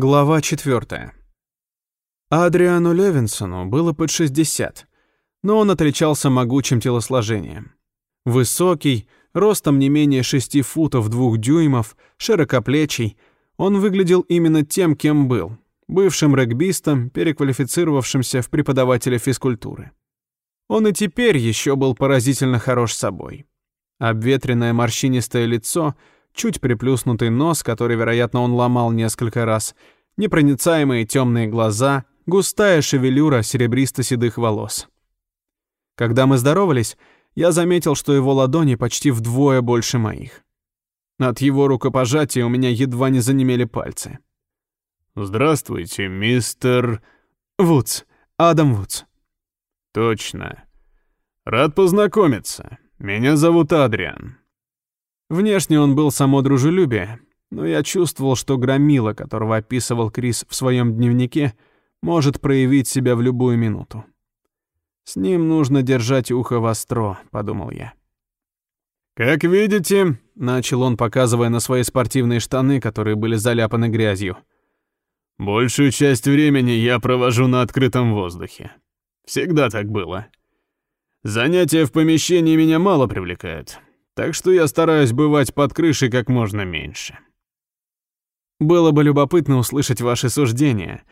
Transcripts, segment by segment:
Глава 4. Адриану Левинсону было под 60, но он отличался могучим телосложением. Высокий, ростом не менее 6 футов 2 дюймов, широкоплечий, он выглядел именно тем, кем был, бывшим регбистом, переквалифицировавшимся в преподавателя физкультуры. Он и теперь еще был поразительно хорош собой. Обветренное морщинистое лицо — чуть приплюснутый нос, который, вероятно, он ломал несколько раз, непроницаемые темные глаза, густая шевелюра серебристо-седых волос. Когда мы здоровались, я заметил, что его ладони почти вдвое больше моих. От его рукопожатия у меня едва не занемели пальцы. «Здравствуйте, мистер...» «Вудс. Адам Вудс». «Точно. Рад познакомиться. Меня зовут Адриан. Внешне он был само дружелюбие, но я чувствовал, что громила, которого описывал Крис в своем дневнике, может проявить себя в любую минуту. «С ним нужно держать ухо востро», — подумал я. «Как видите», — начал он, показывая на свои спортивные штаны, которые были заляпаны грязью. «Большую часть времени я провожу на открытом воздухе. Всегда так было. Занятия в помещении меня мало привлекают так что я стараюсь бывать под крышей как можно меньше. Было бы любопытно услышать ваши суждения.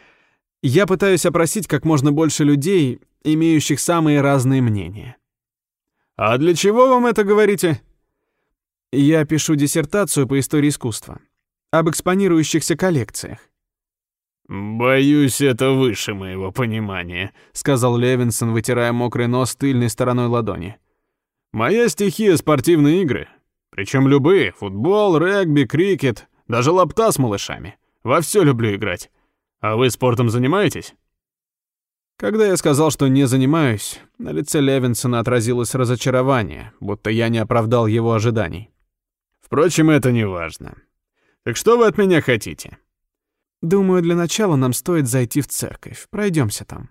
Я пытаюсь опросить как можно больше людей, имеющих самые разные мнения. А для чего вам это говорите? Я пишу диссертацию по истории искусства об экспонирующихся коллекциях. «Боюсь, это выше моего понимания», — сказал Левинсон, вытирая мокрый нос тыльной стороной ладони. Моя стихия — спортивные игры. Причем любые — футбол, регби, крикет, даже лапта с малышами. Во все люблю играть. А вы спортом занимаетесь? Когда я сказал, что не занимаюсь, на лице Левинсона отразилось разочарование, будто я не оправдал его ожиданий. Впрочем, это не важно. Так что вы от меня хотите? Думаю, для начала нам стоит зайти в церковь. Пройдемся там.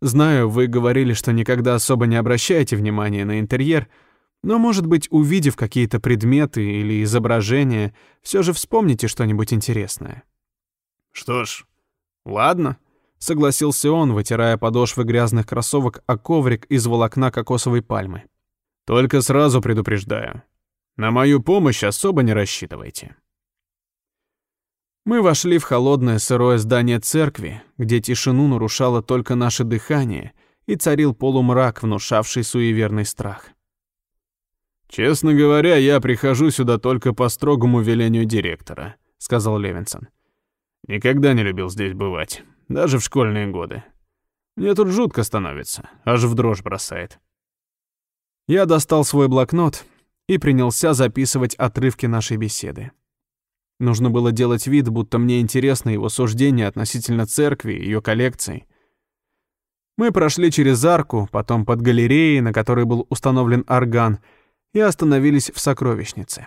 Знаю, вы говорили, что никогда особо не обращаете внимания на интерьер, но, может быть, увидев какие-то предметы или изображения, все же вспомните что-нибудь интересное. Что ж, ладно, согласился он, вытирая подошвы грязных кроссовок о коврик из волокна кокосовой пальмы. Только сразу предупреждаю. На мою помощь особо не рассчитывайте. Мы вошли в холодное сырое здание церкви, где тишину нарушало только наше дыхание и царил полумрак, внушавший суеверный страх. «Честно говоря, я прихожу сюда только по строгому велению директора», — сказал Левинсон. «Никогда не любил здесь бывать, даже в школьные годы. Мне тут жутко становится, аж в дрожь бросает». Я достал свой блокнот и принялся записывать отрывки нашей беседы. Нужно было делать вид, будто мне интересно его суждение относительно церкви и ее коллекций. Мы прошли через арку, потом под галереей, на которой был установлен орган, и остановились в сокровищнице.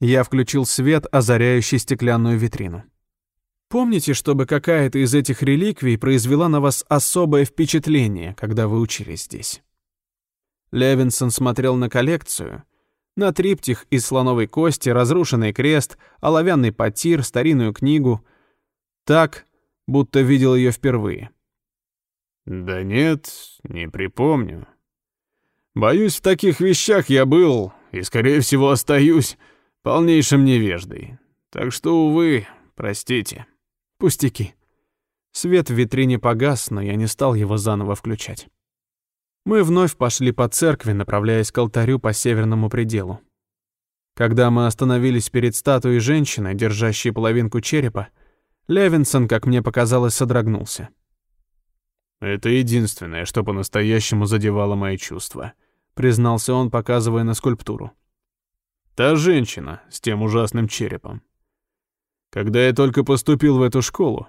Я включил свет, озаряющий стеклянную витрину. Помните, чтобы какая-то из этих реликвий произвела на вас особое впечатление, когда вы учились здесь? Левинсон смотрел на коллекцию — на триптих из слоновой кости, разрушенный крест, оловянный потир, старинную книгу. Так, будто видел ее впервые. «Да нет, не припомню. Боюсь, в таких вещах я был, и, скорее всего, остаюсь полнейшим невеждой. Так что, увы, простите. Пустяки». Свет в витрине погас, но я не стал его заново включать. Мы вновь пошли по церкви, направляясь к алтарю по северному пределу. Когда мы остановились перед статуей женщины, держащей половинку черепа, Левинсон, как мне показалось, содрогнулся. «Это единственное, что по-настоящему задевало мои чувства», — признался он, показывая на скульптуру. «Та женщина с тем ужасным черепом. Когда я только поступил в эту школу,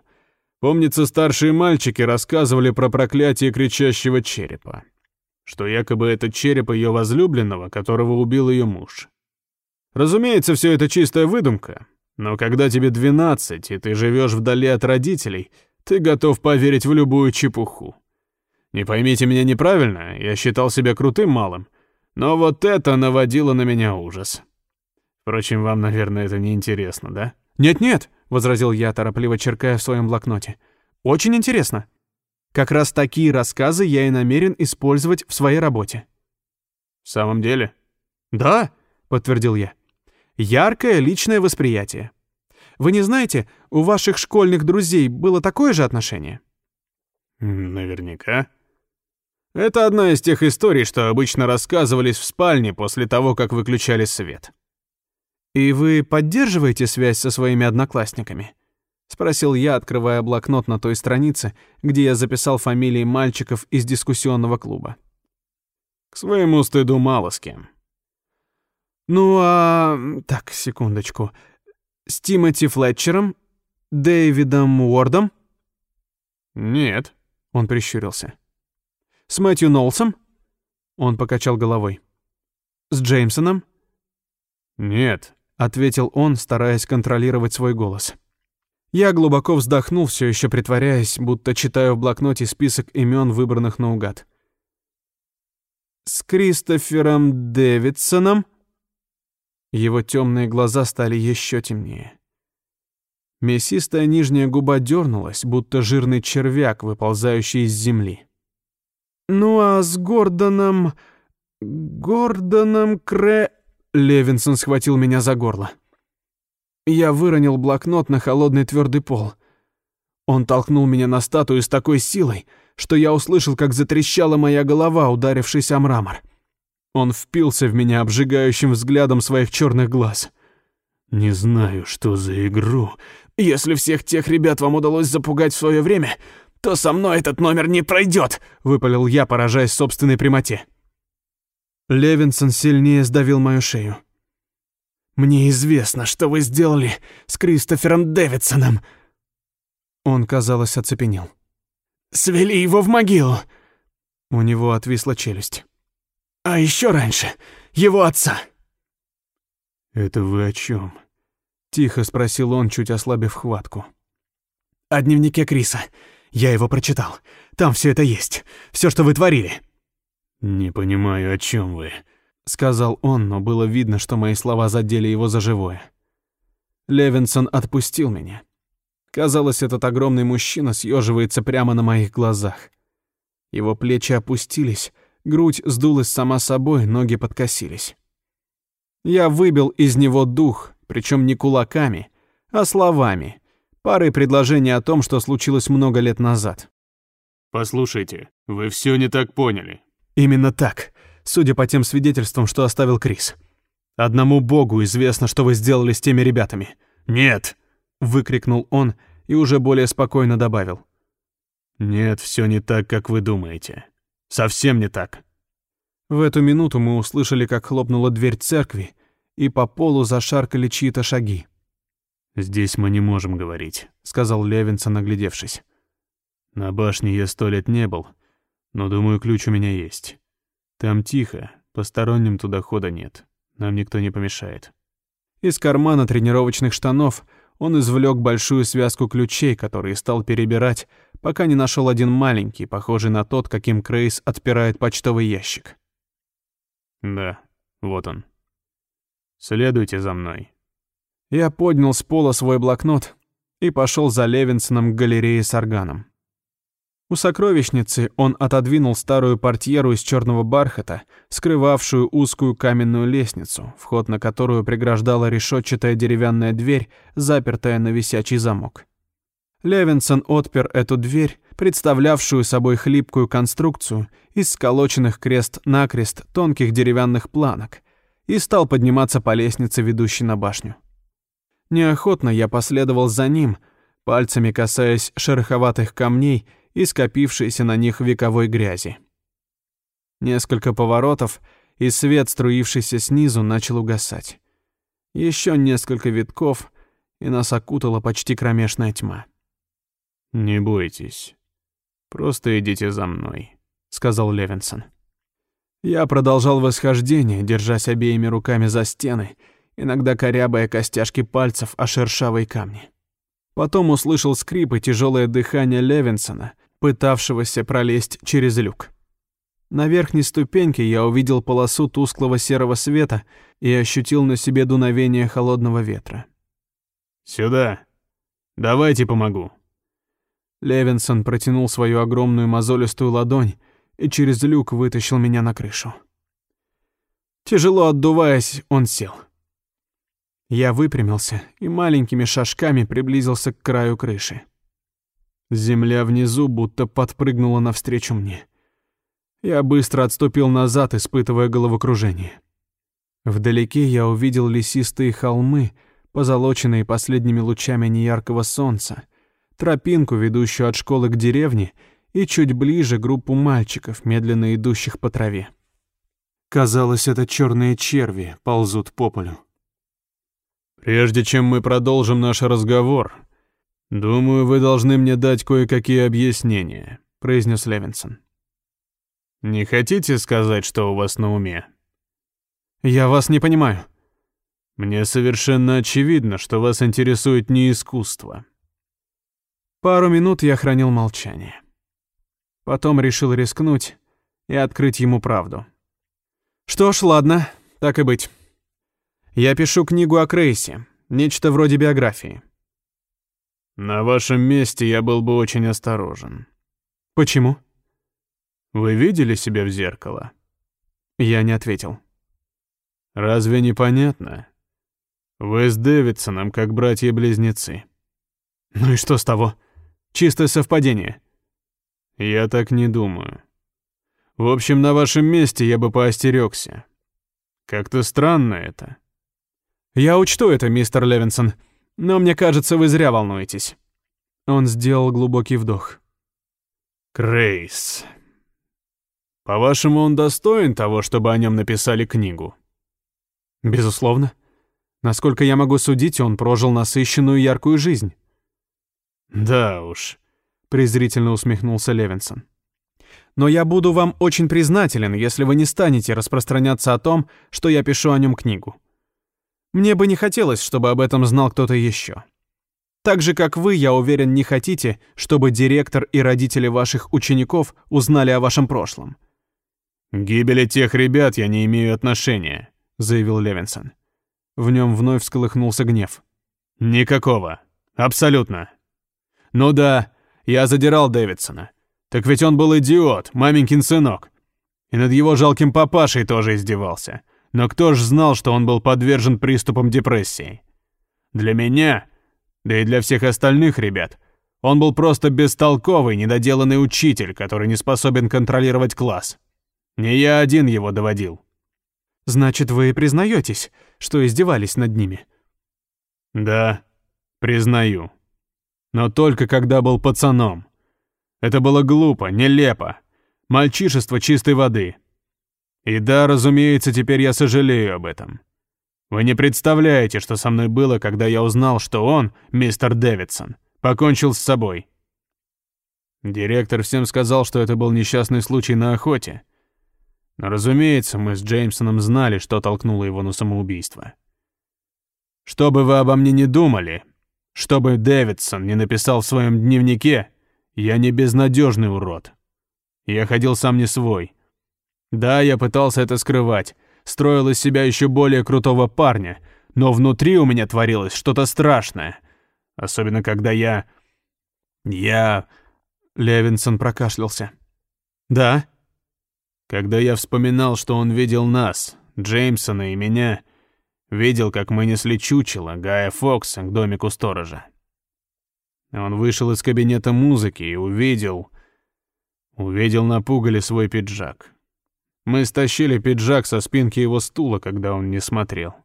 помнится, старшие мальчики рассказывали про проклятие кричащего черепа что якобы это череп ее возлюбленного, которого убил ее муж. Разумеется, все это чистая выдумка, но когда тебе 12 и ты живешь вдали от родителей, ты готов поверить в любую чепуху. Не поймите меня неправильно, я считал себя крутым малым, но вот это наводило на меня ужас. Впрочем, вам, наверное, это не интересно, да? Нет-нет, возразил я, торопливо черкая в своем блокноте. «Очень интересно. Как раз такие рассказы я и намерен использовать в своей работе». «В самом деле?» «Да», — подтвердил я. «Яркое личное восприятие. Вы не знаете, у ваших школьных друзей было такое же отношение?» «Наверняка», это одна из тех историй, что обычно рассказывались в спальне после того, как выключали свет. «И вы поддерживаете связь со своими одноклассниками?» — спросил я, открывая блокнот на той странице, где я записал фамилии мальчиков из дискуссионного клуба. «К своему стыду мало с кем». «Ну а... так, секундочку. С Тимоти Флетчером? Дэвидом Уордом?» «Нет», — он прищурился. С Мэтью Нолсом? Он покачал головой. С Джеймсоном? Нет, ответил он, стараясь контролировать свой голос. Я глубоко вздохнул, все еще притворяясь, будто читаю в блокноте список имен, выбранных наугад. С Кристофером Дэвидсоном? Его темные глаза стали еще темнее. Мясистая нижняя губа дернулась, будто жирный червяк, выползающий из земли. «Ну а с Гордоном... Гордоном Кре...» Левинсон схватил меня за горло. Я выронил блокнот на холодный твердый пол. Он толкнул меня на статую с такой силой, что я услышал, как затрещала моя голова, ударившись о мрамор. Он впился в меня обжигающим взглядом своих черных глаз. «Не знаю, что за игру. Если всех тех ребят вам удалось запугать в свое время, то со мной этот номер не пройдет», — выпалил я, поражаясь собственной прямоте. Левинсон сильнее сдавил мою шею. «Мне известно, что вы сделали с Кристофером Дэвидсоном». Он, казалось, оцепенел. «Свели его в могилу!» У него отвисла челюсть. «А еще раньше его отца!» «Это вы о чем? Тихо спросил он, чуть ослабив хватку. «О дневнике Криса. Я его прочитал. Там все это есть. Все, что вы творили». «Не понимаю, о чем вы», — сказал он, но было видно, что мои слова задели его за живое. Левинсон отпустил меня. Казалось, этот огромный мужчина съеживается прямо на моих глазах. Его плечи опустились, грудь сдулась сама собой, ноги подкосились. Я выбил из него дух, причем не кулаками, а словами, парой предложений о том, что случилось много лет назад. «Послушайте, вы все не так поняли». «Именно так, судя по тем свидетельствам, что оставил Крис. Одному богу известно, что вы сделали с теми ребятами». «Нет!» — выкрикнул он и уже более спокойно добавил. «Нет, все не так, как вы думаете. Совсем не так». В эту минуту мы услышали, как хлопнула дверь церкви, и по полу зашаркали чьи-то шаги. «Здесь мы не можем говорить», — сказал Левинсон, наглядевшись. «На башне я сто лет не был, но, думаю, ключ у меня есть. Там тихо, посторонним туда хода нет, нам никто не помешает». Из кармана тренировочных штанов он извлек большую связку ключей, которые стал перебирать, пока не нашел один маленький, похожий на тот, каким Крейс отпирает почтовый ящик. «Да, вот он. Следуйте за мной». Я поднял с пола свой блокнот и пошел за Левинсоном к галерее с органом. У сокровищницы он отодвинул старую портьеру из черного бархата, скрывавшую узкую каменную лестницу, вход на которую преграждала решетчатая деревянная дверь, запертая на висячий замок. Левинсон отпер эту дверь, представлявшую собой хлипкую конструкцию из сколоченных крест-накрест тонких деревянных планок, и стал подниматься по лестнице, ведущей на башню. Неохотно я последовал за ним, пальцами касаясь шероховатых камней и скопившейся на них вековой грязи. Несколько поворотов, и свет, струившийся снизу, начал угасать. Еще несколько витков, и нас окутала почти кромешная тьма. «Не бойтесь. Просто идите за мной», — сказал Левинсон. Я продолжал восхождение, держась обеими руками за стены — иногда корябая костяшки пальцев о шершавые камни. Потом услышал скрип и тяжелое дыхание Левинсона, пытавшегося пролезть через люк. На верхней ступеньке я увидел полосу тусклого серого света и ощутил на себе дуновение холодного ветра. «Сюда!» Давайте помогу». Левинсон протянул свою огромную мозолистую ладонь и через люк вытащил меня на крышу. Тяжело отдуваясь, он сел. Я выпрямился и маленькими шажками приблизился к краю крыши. Земля внизу будто подпрыгнула навстречу мне. Я быстро отступил назад, испытывая головокружение. Вдалеке я увидел лесистые холмы, позолоченные последними лучами неяркого солнца, тропинку, ведущую от школы к деревне, и чуть ближе группу мальчиков, медленно идущих по траве. Казалось, это черные черви ползут по полю. «Прежде чем мы продолжим наш разговор, думаю, вы должны мне дать кое-какие объяснения», — произнес Левинсон. «Не хотите сказать, что у вас на уме?» «Я вас не понимаю». «Мне совершенно очевидно, что вас интересует не искусство». Пару минут я хранил молчание. Потом решил рискнуть и открыть ему правду. «Что ж, ладно, так и быть». Я пишу книгу о Крейсе, нечто вроде биографии. На вашем месте я был бы очень осторожен. Почему? Вы видели себя в зеркало? Я не ответил. Разве не понятно? Вы с Дэвидсоном как братья-близнецы. Ну и что с того? Чистое совпадение. Я так не думаю. В общем, на вашем месте я бы поостерегся. Как-то странно это. «Я учту это, мистер Левинсон, но мне кажется, вы зря волнуетесь». Он сделал глубокий вдох. «Крейс. По-вашему, он достоин того, чтобы о нем написали книгу?» «Безусловно. Насколько я могу судить, он прожил насыщенную яркую жизнь». «Да уж», — презрительно усмехнулся Левинсон. «Но я буду вам очень признателен, если вы не станете распространяться о том, что я пишу о нем книгу. Мне бы не хотелось, чтобы об этом знал кто-то еще. Так же, как вы, я уверен, не хотите, чтобы директор и родители ваших учеников узнали о вашем прошлом. «К гибели тех ребят я не имею отношения», — заявил Левинсон. В нем вновь всколыхнулся гнев. «Никакого. Абсолютно. Ну да, я задирал Дэвидсона. Так ведь он был идиот, маменькин сынок. И над его жалким папашей тоже издевался. Но кто ж знал, что он был подвержен приступам депрессии? Для меня, да и для всех остальных ребят, он был просто бестолковый, недоделанный учитель, который не способен контролировать класс. Не я один его доводил. Значит, вы признаетесь, что издевались над ними? Да, признаю. Но только когда был пацаном. Это было глупо, нелепо. Мальчишество чистой воды. И да, разумеется, теперь я сожалею об этом. Вы не представляете, что со мной было, когда я узнал, что он, мистер Дэвидсон, покончил с собой. Директор всем сказал, что это был несчастный случай на охоте. Но, разумеется, мы с Джеймсоном знали, что толкнуло его на самоубийство. Что бы вы обо мне не думали, что бы Дэвидсон не написал в своем дневнике, я не безнадежный урод. Я ходил сам не свой. Да, я пытался это скрывать, строил из себя еще более крутого парня, но внутри у меня творилось что-то страшное. Особенно когда я... Я... Левинсон прокашлялся. «Да?» Когда я вспоминал, что он видел нас, Джеймсона и меня, видел, как мы несли чучело Гая Фокса к домику сторожа. Он вышел из кабинета музыки и увидел... Увидел на пугале свой пиджак. Мы стащили пиджак со спинки его стула, когда он не смотрел.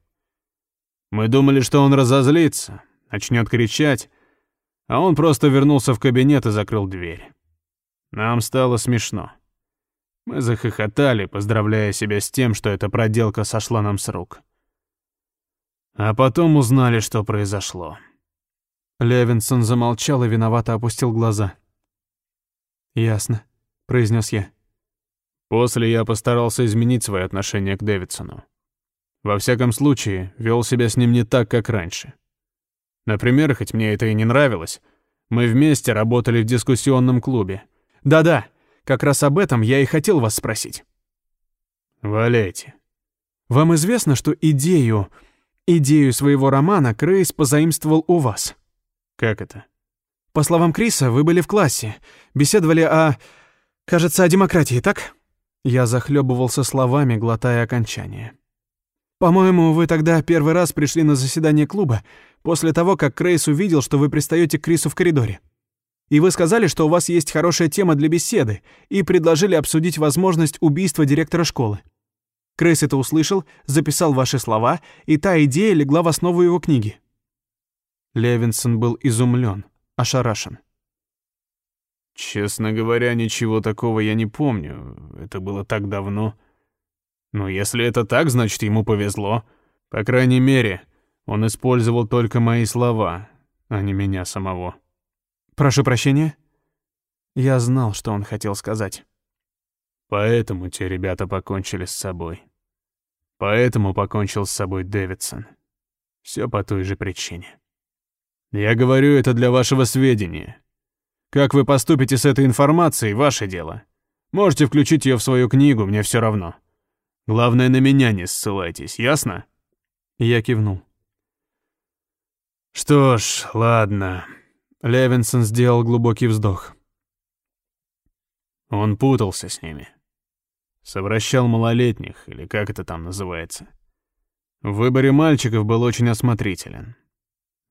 Мы думали, что он разозлится, начнет кричать, а он просто вернулся в кабинет и закрыл дверь. Нам стало смешно. Мы захохотали, поздравляя себя с тем, что эта проделка сошла нам с рук. А потом узнали, что произошло. Левинсон замолчал и виновато опустил глаза. «Ясно», — произнес я. После я постарался изменить свое отношение к Дэвидсону. Во всяком случае, вел себя с ним не так, как раньше. Например, хоть мне это и не нравилось, мы вместе работали в дискуссионном клубе. Да-да, как раз об этом я и хотел вас спросить. Валяйте. Вам известно, что идею, идею своего романа Крейс позаимствовал у вас? Как это? По словам Криса, вы были в классе, беседовали о... кажется, о демократии, так? Я захлебывался словами, глотая окончание. По-моему, вы тогда первый раз пришли на заседание клуба после того, как Крейс увидел, что вы пристаете к Крису в коридоре. И вы сказали, что у вас есть хорошая тема для беседы, и предложили обсудить возможность убийства директора школы. Крейс это услышал, записал ваши слова, и та идея легла в основу его книги. Левинсон был изумлен, ошарашен. Честно говоря, ничего такого я не помню. Это было так давно. Но если это так, значит, ему повезло. По крайней мере, он использовал только мои слова, а не меня самого. «Прошу прощения?» Я знал, что он хотел сказать. Поэтому те ребята покончили с собой. Поэтому покончил с собой Дэвидсон. Все по той же причине. Я говорю это для вашего сведения. Как вы поступите с этой информацией, ваше дело. Можете включить ее в свою книгу, мне все равно. Главное, на меня не ссылайтесь, ясно? Я кивнул. Что ж, ладно. Левинсон сделал глубокий вздох. Он путался с ними. Совращал малолетних, или как это там называется. В выборе мальчиков был очень осмотрителен.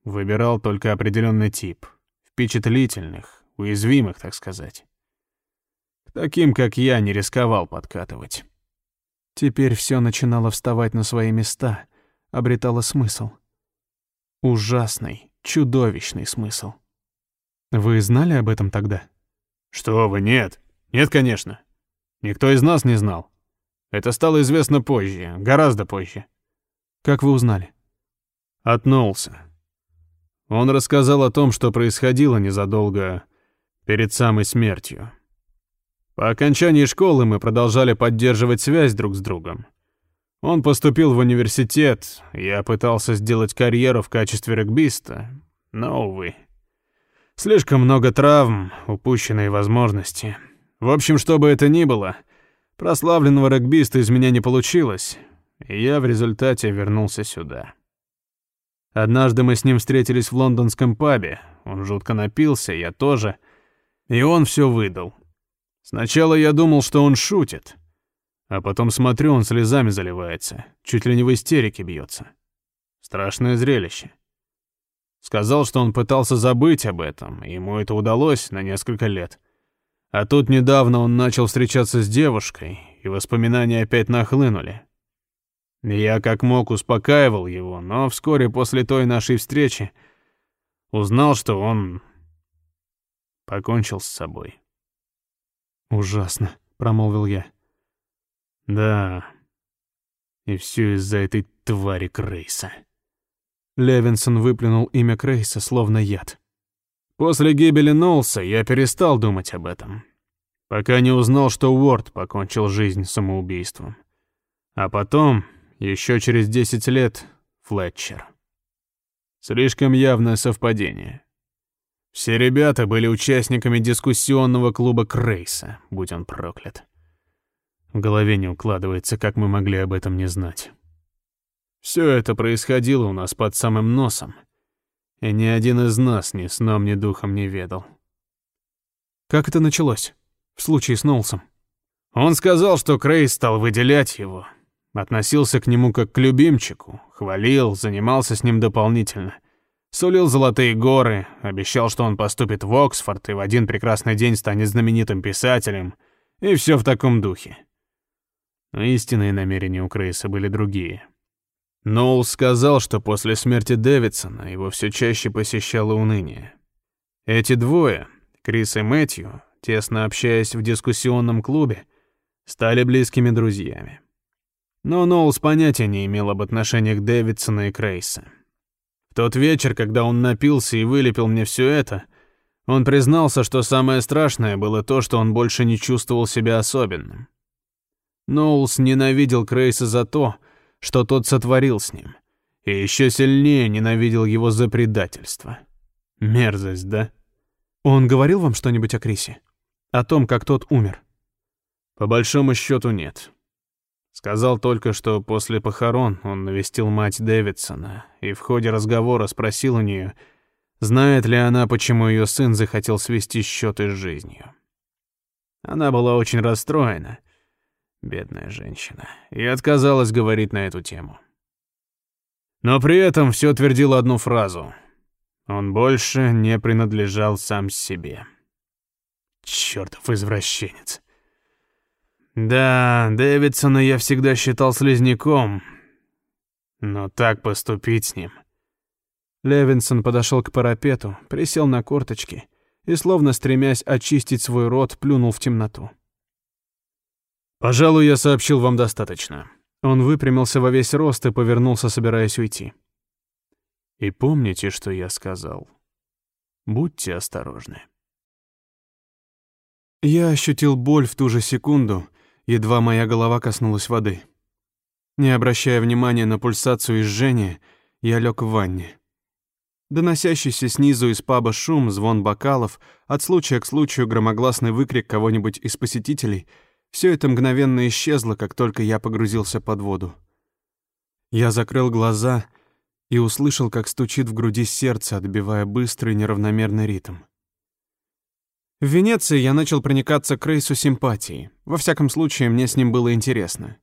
Выбирал только определенный тип. Впечатлительных, уязвимых, так сказать. К таким, как я, не рисковал подкатывать. Теперь все начинало вставать на свои места, обретало смысл. Ужасный, чудовищный смысл. Вы знали об этом тогда? Что вы, нет. Нет, конечно. Никто из нас не знал. Это стало известно позже, гораздо позже. Как вы узнали? Отнулся. Он рассказал о том, что происходило незадолго перед самой смертью. По окончании школы мы продолжали поддерживать связь друг с другом. Он поступил в университет, я пытался сделать карьеру в качестве регбиста, но, увы. Слишком много травм, упущенные возможности. В общем, что бы это ни было, прославленного регбиста из меня не получилось, и я в результате вернулся сюда. Однажды мы с ним встретились в лондонском пабе, он жутко напился, я тоже, и он все выдал. Сначала я думал, что он шутит, а потом смотрю, он слезами заливается, чуть ли не в истерике бьется. Страшное зрелище. Сказал, что он пытался забыть об этом, и ему это удалось на несколько лет. А тут недавно он начал встречаться с девушкой, и воспоминания опять нахлынули. Я как мог успокаивал его, но вскоре после той нашей встречи узнал, что он покончил с собой. «Ужасно», — промолвил я. «Да, и все из-за этой твари Крейса». Левинсон выплюнул имя Крейса, словно яд. После гибели Нолса я перестал думать об этом, пока не узнал, что Уорд покончил жизнь самоубийством. А потом, еще через 10 лет, Флетчер. Слишком явное совпадение. Все ребята были участниками дискуссионного клуба Крейса, будь он проклят. В голове не укладывается, как мы могли об этом не знать. Все это происходило у нас под самым носом, и ни один из нас ни сном, ни духом не ведал. Как это началось? В случае с Нолсом? Он сказал, что Крейс стал выделять его, относился к нему как к любимчику, хвалил, занимался с ним дополнительно — Сулил золотые горы, обещал, что он поступит в Оксфорд и в один прекрасный день станет знаменитым писателем, и все в таком духе. Но истинные намерения у Крейса были другие. Ноул сказал, что после смерти Дэвидсона его все чаще посещало уныние. Эти двое, Крис и Мэтью, тесно общаясь в дискуссионном клубе, стали близкими друзьями. Но Ноулс понятия не имел об отношениях Дэвидсона и Крейса тот вечер, когда он напился и вылепил мне все это, он признался, что самое страшное было то, что он больше не чувствовал себя особенным. Ноулс ненавидел Крейса за то, что тот сотворил с ним, и еще сильнее ненавидел его за предательство. Мерзость, да? Он говорил вам что-нибудь о Крисе? О том, как тот умер? По большому счету нет. Сказал только, что после похорон он навестил мать Дэвидсона и в ходе разговора спросил у нее, Знает ли она, почему ее сын захотел свести счеты с жизнью? Она была очень расстроена, бедная женщина, и отказалась говорить на эту тему. Но при этом все твердила одну фразу. Он больше не принадлежал сам себе. Чёртов извращенец. Да, Дэвидсона я всегда считал слизняком, но так поступить с ним... Левинсон подошел к парапету, присел на корточки и, словно стремясь очистить свой рот, плюнул в темноту. «Пожалуй, я сообщил вам достаточно». Он выпрямился во весь рост и повернулся, собираясь уйти. «И помните, что я сказал. Будьте осторожны». Я ощутил боль в ту же секунду, едва моя голова коснулась воды. Не обращая внимания на пульсацию и жжение, я лег в ванне. Доносящийся снизу из паба шум, звон бокалов, от случая к случаю громогласный выкрик кого-нибудь из посетителей — все это мгновенно исчезло, как только я погрузился под воду. Я закрыл глаза и услышал, как стучит в груди сердце, отбивая быстрый неравномерный ритм. В Венеции я начал проникаться к Рейсу симпатией. Во всяком случае, мне с ним было интересно.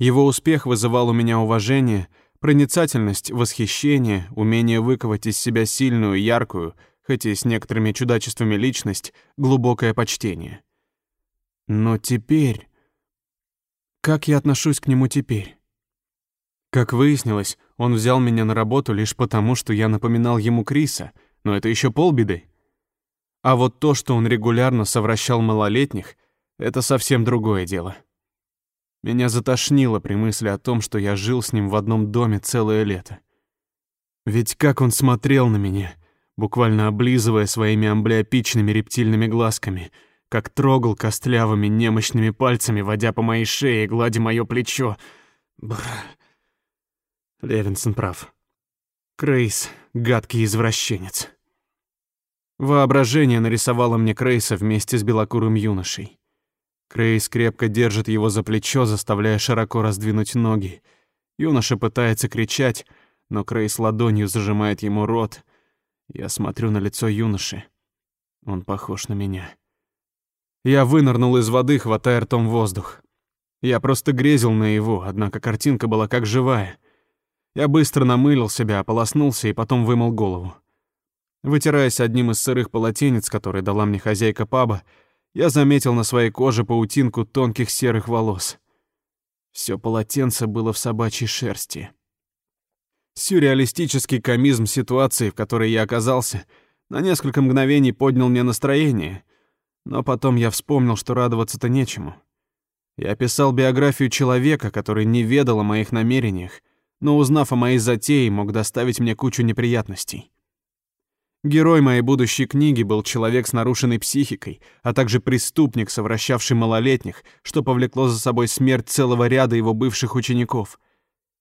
Его успех вызывал у меня уважение, проницательность, восхищение, умение выковать из себя сильную, яркую, хоть и с некоторыми чудачествами личность, глубокое почтение. Но теперь... Как я отношусь к нему теперь? Как выяснилось, он взял меня на работу лишь потому, что я напоминал ему Криса, но это еще полбеды. А вот то, что он регулярно совращал малолетних, это совсем другое дело. Меня затошнило при мысли о том, что я жил с ним в одном доме целое лето. Ведь как он смотрел на меня, буквально облизывая своими амблиопичными рептильными глазками, как трогал костлявыми немощными пальцами, водя по моей шее и гладя мое плечо. Бррр. Левинсон прав. Крейс — гадкий извращенец. Воображение нарисовало мне Крейса вместе с белокурым юношей. Крейс крепко держит его за плечо, заставляя широко раздвинуть ноги. Юноша пытается кричать, но Крейс ладонью зажимает ему рот. Я смотрю на лицо юноши. Он похож на меня. Я вынырнул из воды, хватая ртом воздух. Я просто грезил на его, однако картинка была как живая. Я быстро намылил себя, ополоснулся и потом вымыл голову. Вытираясь одним из сырых полотенец, которые дала мне хозяйка паба, я заметил на своей коже паутинку тонких серых волос. Все полотенце было в собачьей шерсти. Сюрреалистический комизм ситуации, в которой я оказался, на несколько мгновений поднял мне настроение, но потом я вспомнил, что радоваться-то нечему. Я описал биографию человека, который не ведал о моих намерениях, но, узнав о моей затее, мог доставить мне кучу неприятностей. Герой моей будущей книги был человек с нарушенной психикой, а также преступник, совращавший малолетних, что повлекло за собой смерть целого ряда его бывших учеников.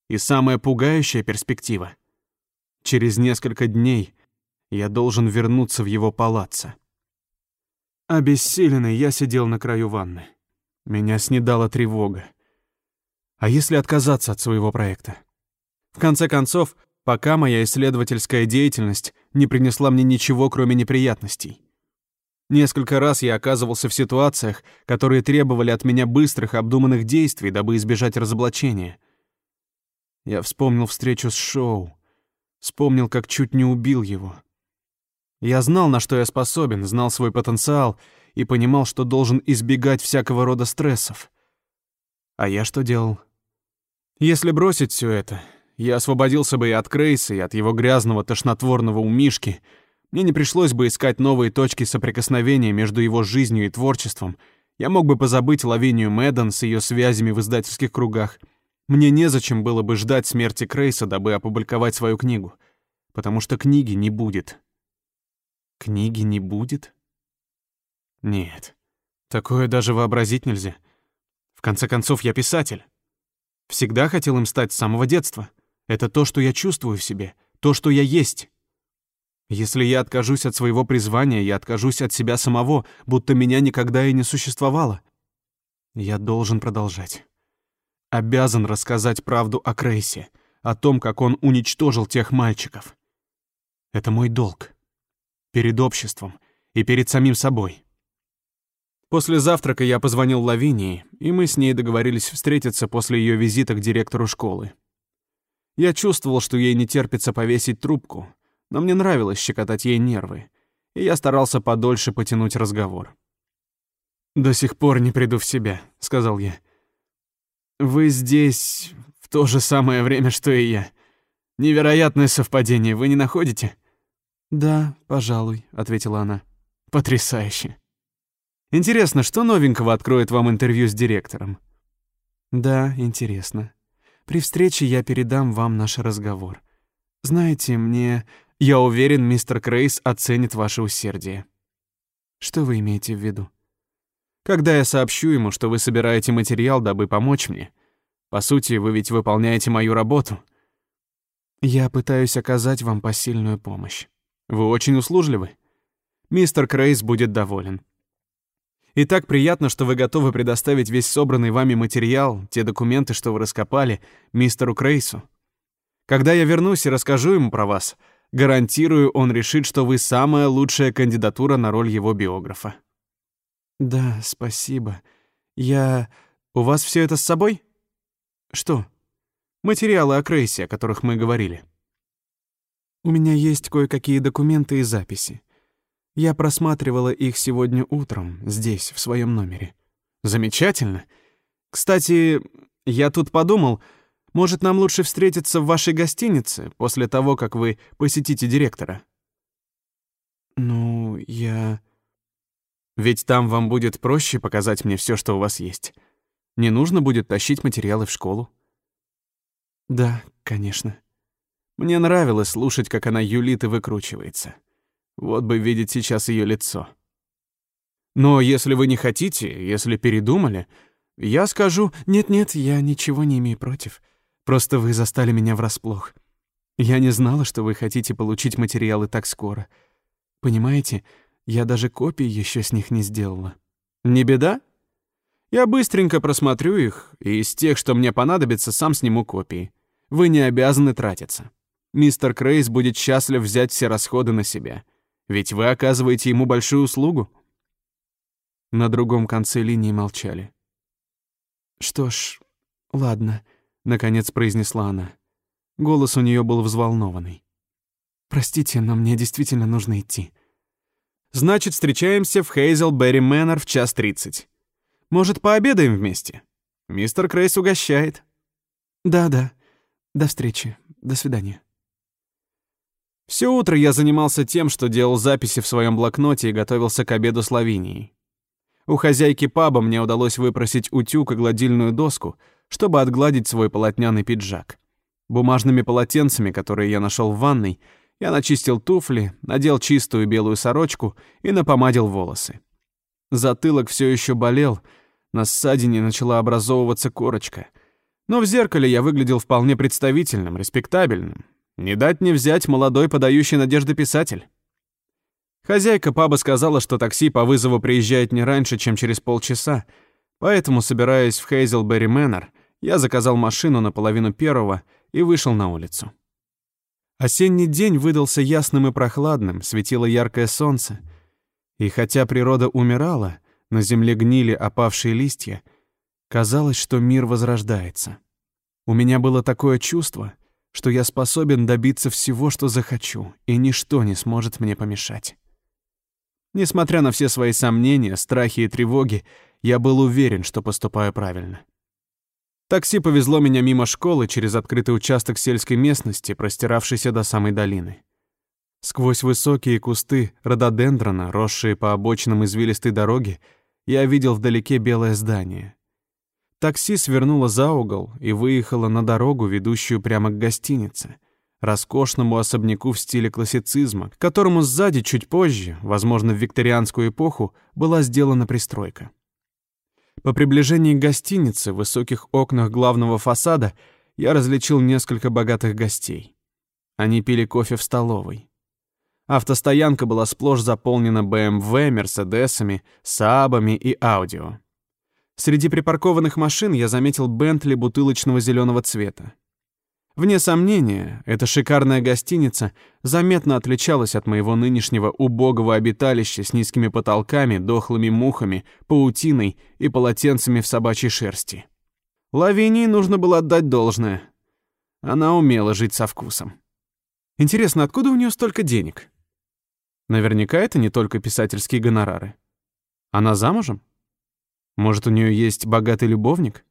И самая пугающая перспектива. Через несколько дней я должен вернуться в его палаццо. Обессиленный я сидел на краю ванны. Меня снедала тревога. А если отказаться от своего проекта? В конце концов, пока моя исследовательская деятельность не принесла мне ничего, кроме неприятностей. Несколько раз я оказывался в ситуациях, которые требовали от меня быстрых, обдуманных действий, дабы избежать разоблачения. Я вспомнил встречу с Шоу, вспомнил, как чуть не убил его. Я знал, на что я способен, знал свой потенциал и понимал, что должен избегать всякого рода стрессов. А я что делал? Если бросить все это, я освободился бы и от Крейса, и от его грязного, тошнотворного умишки. Мне не пришлось бы искать новые точки соприкосновения между его жизнью и творчеством. Я мог бы позабыть Лавинию Мэддон с ее связями в издательских кругах. Мне незачем было бы ждать смерти Крейса, дабы опубликовать свою книгу. Потому что книги не будет. Книги не будет? Нет, такое даже вообразить нельзя. В конце концов, я писатель. Всегда хотел им стать с самого детства. Это то, что я чувствую в себе, то, что я есть. Если я откажусь от своего призвания, я откажусь от себя самого, будто меня никогда и не существовало. Я должен продолжать. Обязан рассказать правду о Крейсе, о том, как он уничтожил тех мальчиков. Это мой долг. Перед обществом и перед самим собой. После завтрака я позвонил Лавинии, и мы с ней договорились встретиться после ее визита к директору школы. Я чувствовал, что ей не терпится повесить трубку, но мне нравилось щекотать ей нервы, и я старался подольше потянуть разговор. «До сих пор не приду в себя», — сказал я. «Вы здесь в то же самое время, что и я. Невероятное совпадение, вы не находите?» «Да, пожалуй», — ответила она. «Потрясающе». Интересно, что новенького откроет вам интервью с директором? Да, интересно. При встрече я передам вам наш разговор. Знаете, мне... Я уверен, мистер Крейс оценит ваше усердие. Что вы имеете в виду? Когда я сообщу ему, что вы собираете материал, дабы помочь мне, по сути, вы ведь выполняете мою работу. Я пытаюсь оказать вам посильную помощь. Вы очень услужливы. Мистер Крейс будет доволен. И так приятно, что вы готовы предоставить весь собранный вами материал, те документы, что вы раскопали, мистеру Крейсу. Когда я вернусь и расскажу ему про вас, гарантирую, он решит, что вы самая лучшая кандидатура на роль его биографа. Да, спасибо. Я... У вас все это с собой? Что? Материалы о Крейсе, о которых мы говорили. У меня есть кое-какие документы и записи. Я просматривала их сегодня утром, здесь, в своем номере. Замечательно. Кстати, я тут подумал, может, нам лучше встретиться в вашей гостинице после того, как вы посетите директора? Ну, я... Ведь там вам будет проще показать мне все, что у вас есть. Не нужно будет тащить материалы в школу. Да, конечно. Мне нравилось слушать, как она юлит и выкручивается. Вот бы видеть сейчас ее лицо. Но если вы не хотите, если передумали, я скажу, нет-нет, я ничего не имею против. Просто вы застали меня врасплох. Я не знала, что вы хотите получить материалы так скоро. Понимаете, я даже копии еще с них не сделала. Не беда? Я быстренько просмотрю их, и из тех, что мне понадобится, сам сниму копии. Вы не обязаны тратиться. Мистер Крейс будет счастлив взять все расходы на себя. Ведь вы оказываете ему большую услугу». На другом конце линии молчали. «Что ж, ладно», — наконец произнесла она. Голос у нее был взволнованный. «Простите, но мне действительно нужно идти». «Значит, встречаемся в Хейзелберри Мэннер в час тридцать. Может, пообедаем вместе? Мистер Крейс угощает». «Да-да. До встречи. До свидания». Все утро я занимался тем, что делал записи в своем блокноте и готовился к обеду с Лавинией. У хозяйки паба мне удалось выпросить утюг и гладильную доску, чтобы отгладить свой полотняный пиджак. Бумажными полотенцами, которые я нашел в ванной, я начистил туфли, надел чистую белую сорочку и напомадил волосы. Затылок все еще болел, на ссадине начала образовываться корочка. Но в зеркале я выглядел вполне представительным, респектабельным, не дать не взять молодой подающий надежды писатель. Хозяйка паба сказала, что такси по вызову приезжает не раньше, чем через полчаса, поэтому, собираясь в Хейзелберри Мэннер, я заказал машину на половину первого и вышел на улицу. Осенний день выдался ясным и прохладным, светило яркое солнце, и хотя природа умирала, на земле гнили опавшие листья, казалось, что мир возрождается. У меня было такое чувство — что я способен добиться всего, что захочу, и ничто не сможет мне помешать. Несмотря на все свои сомнения, страхи и тревоги, я был уверен, что поступаю правильно. Такси повезло меня мимо школы через открытый участок сельской местности, простиравшийся до самой долины. Сквозь высокие кусты рододендрона, росшие по обочинам извилистой дороги, я видел вдалеке белое здание. Такси свернуло за угол и выехало на дорогу, ведущую прямо к гостинице, роскошному особняку в стиле классицизма, к которому сзади чуть позже, возможно, в викторианскую эпоху, была сделана пристройка. По приближении к гостинице, в высоких окнах главного фасада, я различил несколько богатых гостей. Они пили кофе в столовой. Автостоянка была сплошь заполнена BMW, Мерседесами, Саабами и Аудио. Среди припаркованных машин я заметил Бентли бутылочного зеленого цвета. Вне сомнения, эта шикарная гостиница заметно отличалась от моего нынешнего убогого обиталища с низкими потолками, дохлыми мухами, паутиной и полотенцами в собачьей шерсти. Лавинии нужно было отдать должное. Она умела жить со вкусом. Интересно, откуда у нее столько денег? Наверняка это не только писательские гонорары. Она замужем? Может, у нее есть богатый любовник?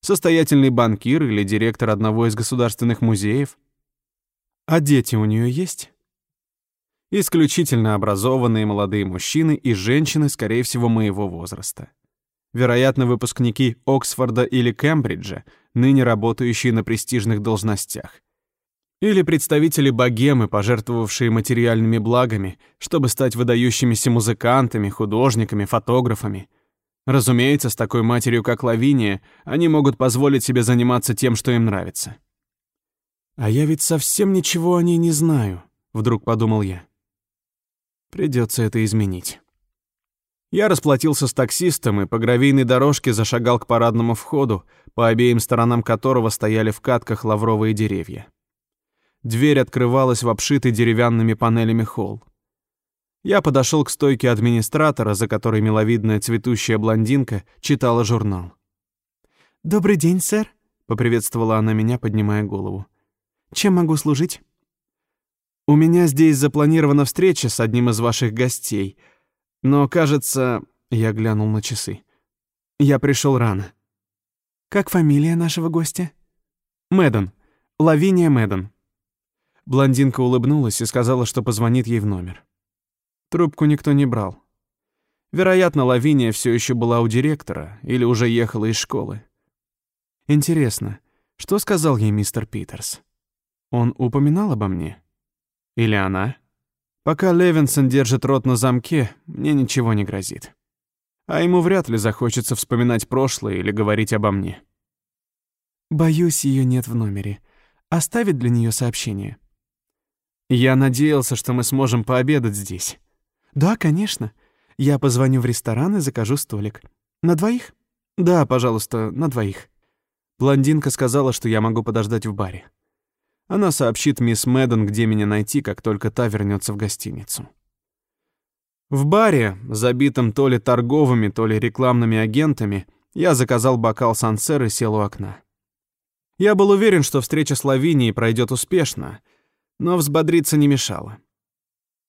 состоятельный банкир или директор одного из государственных музеев. А дети у нее есть? Исключительно образованные молодые мужчины и женщины, скорее всего, моего возраста. Вероятно, выпускники Оксфорда или Кембриджа, ныне работающие на престижных должностях. Или представители богемы, пожертвовавшие материальными благами, чтобы стать выдающимися музыкантами, художниками, фотографами — Разумеется, с такой матерью, как Лавиния, они могут позволить себе заниматься тем, что им нравится. «А я ведь совсем ничего о ней не знаю», — вдруг подумал я. Придется это изменить. Я расплатился с таксистом и по гравийной дорожке зашагал к парадному входу, по обеим сторонам которого стояли в катках лавровые деревья. Дверь открывалась в обшитый деревянными панелями холл. Я подошел к стойке администратора, за которой миловидная цветущая блондинка читала журнал. «Добрый день, сэр», — поприветствовала она меня, поднимая голову. «Чем могу служить?» «У меня здесь запланирована встреча с одним из ваших гостей, но, кажется...» — я глянул на часы. «Я пришел рано». «Как фамилия нашего гостя?» «Мэддон. Лавиния Мэддон». Блондинка улыбнулась и сказала, что позвонит ей в номер. Трубку никто не брал. Вероятно, Лавиния все еще была у директора или уже ехала из школы. Интересно, что сказал ей мистер Питерс? Он упоминал обо мне? Или она? Пока Левинсон держит рот на замке, мне ничего не грозит. А ему вряд ли захочется вспоминать прошлое или говорить обо мне. Боюсь, ее нет в номере. Оставить для нее сообщение. Я надеялся, что мы сможем пообедать здесь. «Да, конечно. Я позвоню в ресторан и закажу столик. На двоих?» «Да, пожалуйста, на двоих». Блондинка сказала, что я могу подождать в баре. Она сообщит мисс Мэдден, где меня найти, как только та вернется в гостиницу. В баре, забитом то ли торговыми, то ли рекламными агентами, я заказал бокал сансер и сел у окна. Я был уверен, что встреча с Лавинией пройдет успешно, но взбодриться не мешало.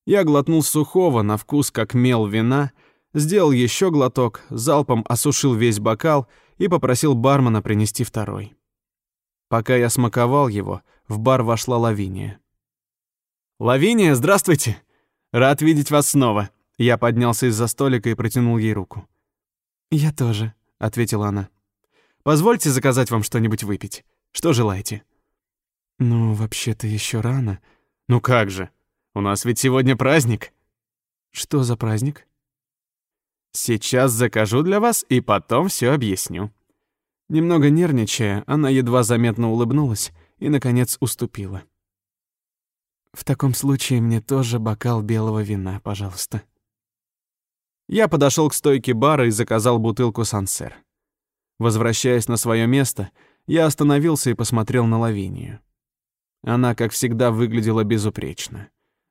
Я глотнул сухого, на вкус как мел вина, сделал еще глоток, залпом осушил весь бокал и попросил бармена принести второй. Пока я смаковал его, в бар вошла Лавиния. «Лавиния, здравствуйте! Рад видеть вас снова!» Я поднялся из-за столика и протянул ей руку. «Я тоже», — ответила она. «Позвольте заказать вам что-нибудь выпить. Что желаете?» «Ну, вообще-то еще рано». «Ну как же!» У нас ведь сегодня праздник». «Что за праздник?» «Сейчас закажу для вас и потом все объясню». Немного нервничая, она едва заметно улыбнулась и, наконец, уступила. «В таком случае мне тоже бокал белого вина, пожалуйста». Я подошел к стойке бара и заказал бутылку сансер. Возвращаясь на свое место, я остановился и посмотрел на Лавинию. Она, как всегда, выглядела безупречно.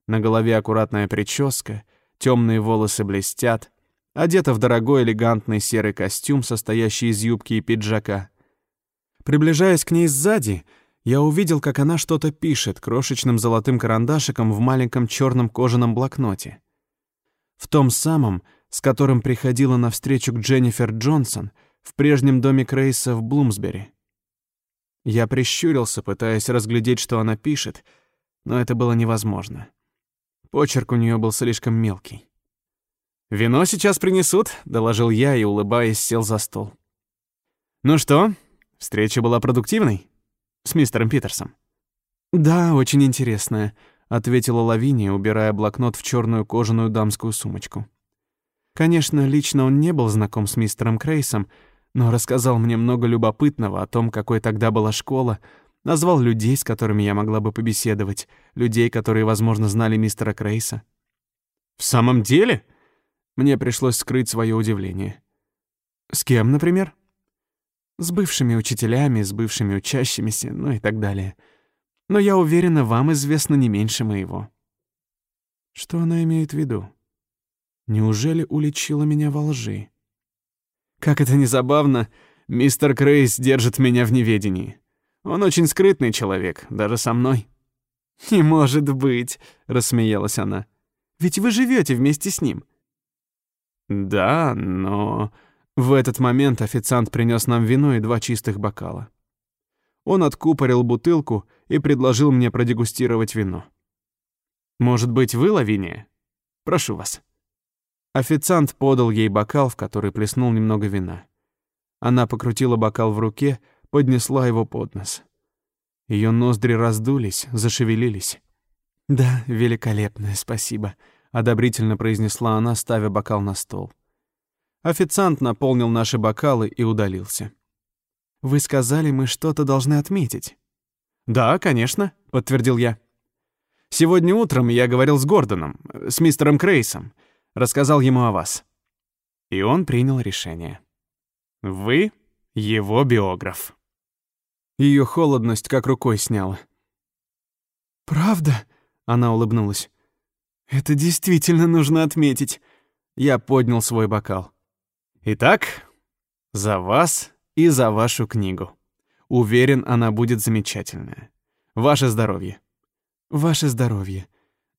На голове аккуратная прическа, темные волосы блестят, одета в дорогой элегантный серый костюм, состоящий из юбки и пиджака. Приближаясь к ней сзади, я увидел, как она что-то пишет крошечным золотым карандашиком в маленьком черном кожаном блокноте. В том самом, с которым приходила на встречу к Дженнифер Джонсон в прежнем доме Крейса в Блумсбери. Я прищурился, пытаясь разглядеть, что она пишет, но это было невозможно. Почерк у нее был слишком мелкий. «Вино сейчас принесут», — доложил я и, улыбаясь, сел за стол. «Ну что, встреча была продуктивной? С мистером Питерсом?» «Да, очень интересная», — ответила Лавиния, убирая блокнот в черную кожаную дамскую сумочку. «Конечно, лично он не был знаком с мистером Крейсом, но рассказал мне много любопытного о том, какой тогда была школа, Назвал людей, с которыми я могла бы побеседовать, людей, которые, возможно, знали мистера Крейса. «В самом деле?» Мне пришлось скрыть свое удивление. «С кем, например?» С бывшими учителями, с бывшими учащимися, ну и так далее. Но я уверена, вам известно не меньше моего». Что она имеет в виду? Неужели уличила меня во лжи? Как это незабавно, мистер Крейс держит меня в неведении. Он очень скрытный человек, даже со мной. «Не может быть», — рассмеялась она. «Ведь вы живете вместе с ним». «Да, но...» В этот момент официант принес нам вино и два чистых бокала. Он откупорил бутылку и предложил мне продегустировать вино. «Может быть, вы, Лавиния? Прошу вас». Официант подал ей бокал, в который плеснул немного вина. Она покрутила бокал в руке, поднесла его под нос. Ее ноздри раздулись, зашевелились. «Да, великолепное, спасибо», — одобрительно произнесла она, ставя бокал на стол. Официант наполнил наши бокалы и удалился. «Вы сказали, мы что-то должны отметить». «Да, конечно», — подтвердил я. «Сегодня утром я говорил с Гордоном, с мистером Крейсом, рассказал ему о вас». И он принял решение. «Вы его биограф». Ее холодность как рукой сняла. «Правда?» — она улыбнулась. «Это действительно нужно отметить». Я поднял свой бокал. Итак, за вас и за вашу книгу. Уверен, она будет замечательная. Ваше здоровье. Ваше здоровье.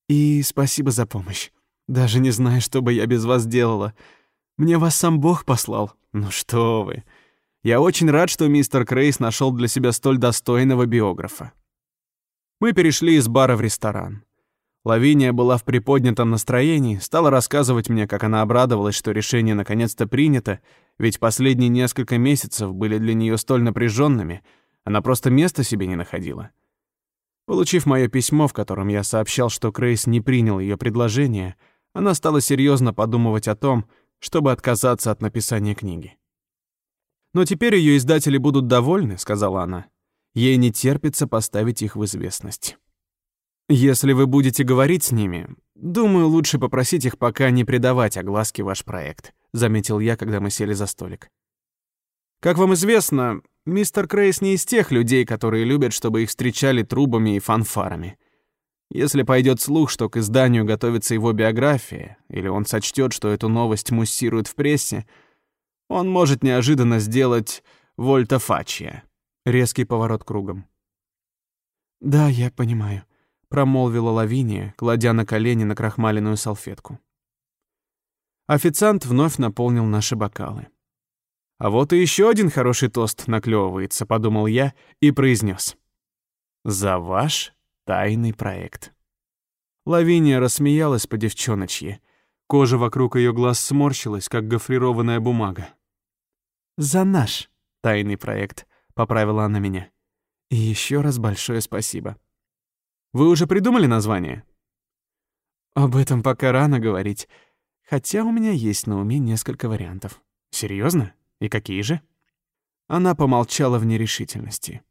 И спасибо за помощь. Даже не знаю, что бы я без вас делала. Мне вас сам Бог послал. Ну что вы. Я очень рад, что мистер Крейс нашел для себя столь достойного биографа. Мы перешли из бара в ресторан. Лавиния была в приподнятом настроении, стала рассказывать мне, как она обрадовалась, что решение наконец-то принято, ведь последние несколько месяцев были для нее столь напряженными, она просто места себе не находила. Получив мое письмо, в котором я сообщал, что Крейс не принял ее предложение, она стала серьезно подумывать о том, чтобы отказаться от написания книги. «Но теперь ее издатели будут довольны», — сказала она. «Ей не терпится поставить их в известность». Если вы будете говорить с ними, думаю, лучше попросить их пока не придавать огласке ваш проект, заметил я, когда мы сели за столик. Как вам известно, мистер Крейс не из тех людей, которые любят, чтобы их встречали трубами и фанфарами. Если пойдет слух, что к изданию готовится его биография, или он сочтет, что эту новость муссируют в прессе, он может неожиданно сделать вольта фачия. Резкий поворот кругом. Да, я понимаю промолвила Лавиния, кладя на колени на крахмаленную салфетку. Официант вновь наполнил наши бокалы. А вот и еще один хороший тост наклевывается, подумал я и произнес: За ваш тайный проект. Лавиния рассмеялась по девчоночьи. Кожа вокруг ее глаз сморщилась, как гофрированная бумага. «За наш тайный проект», — поправила она меня. «И еще раз большое спасибо». Вы уже придумали название? Об этом пока рано говорить, хотя у меня есть на уме несколько вариантов. Серьезно? И какие же? Она помолчала в нерешительности.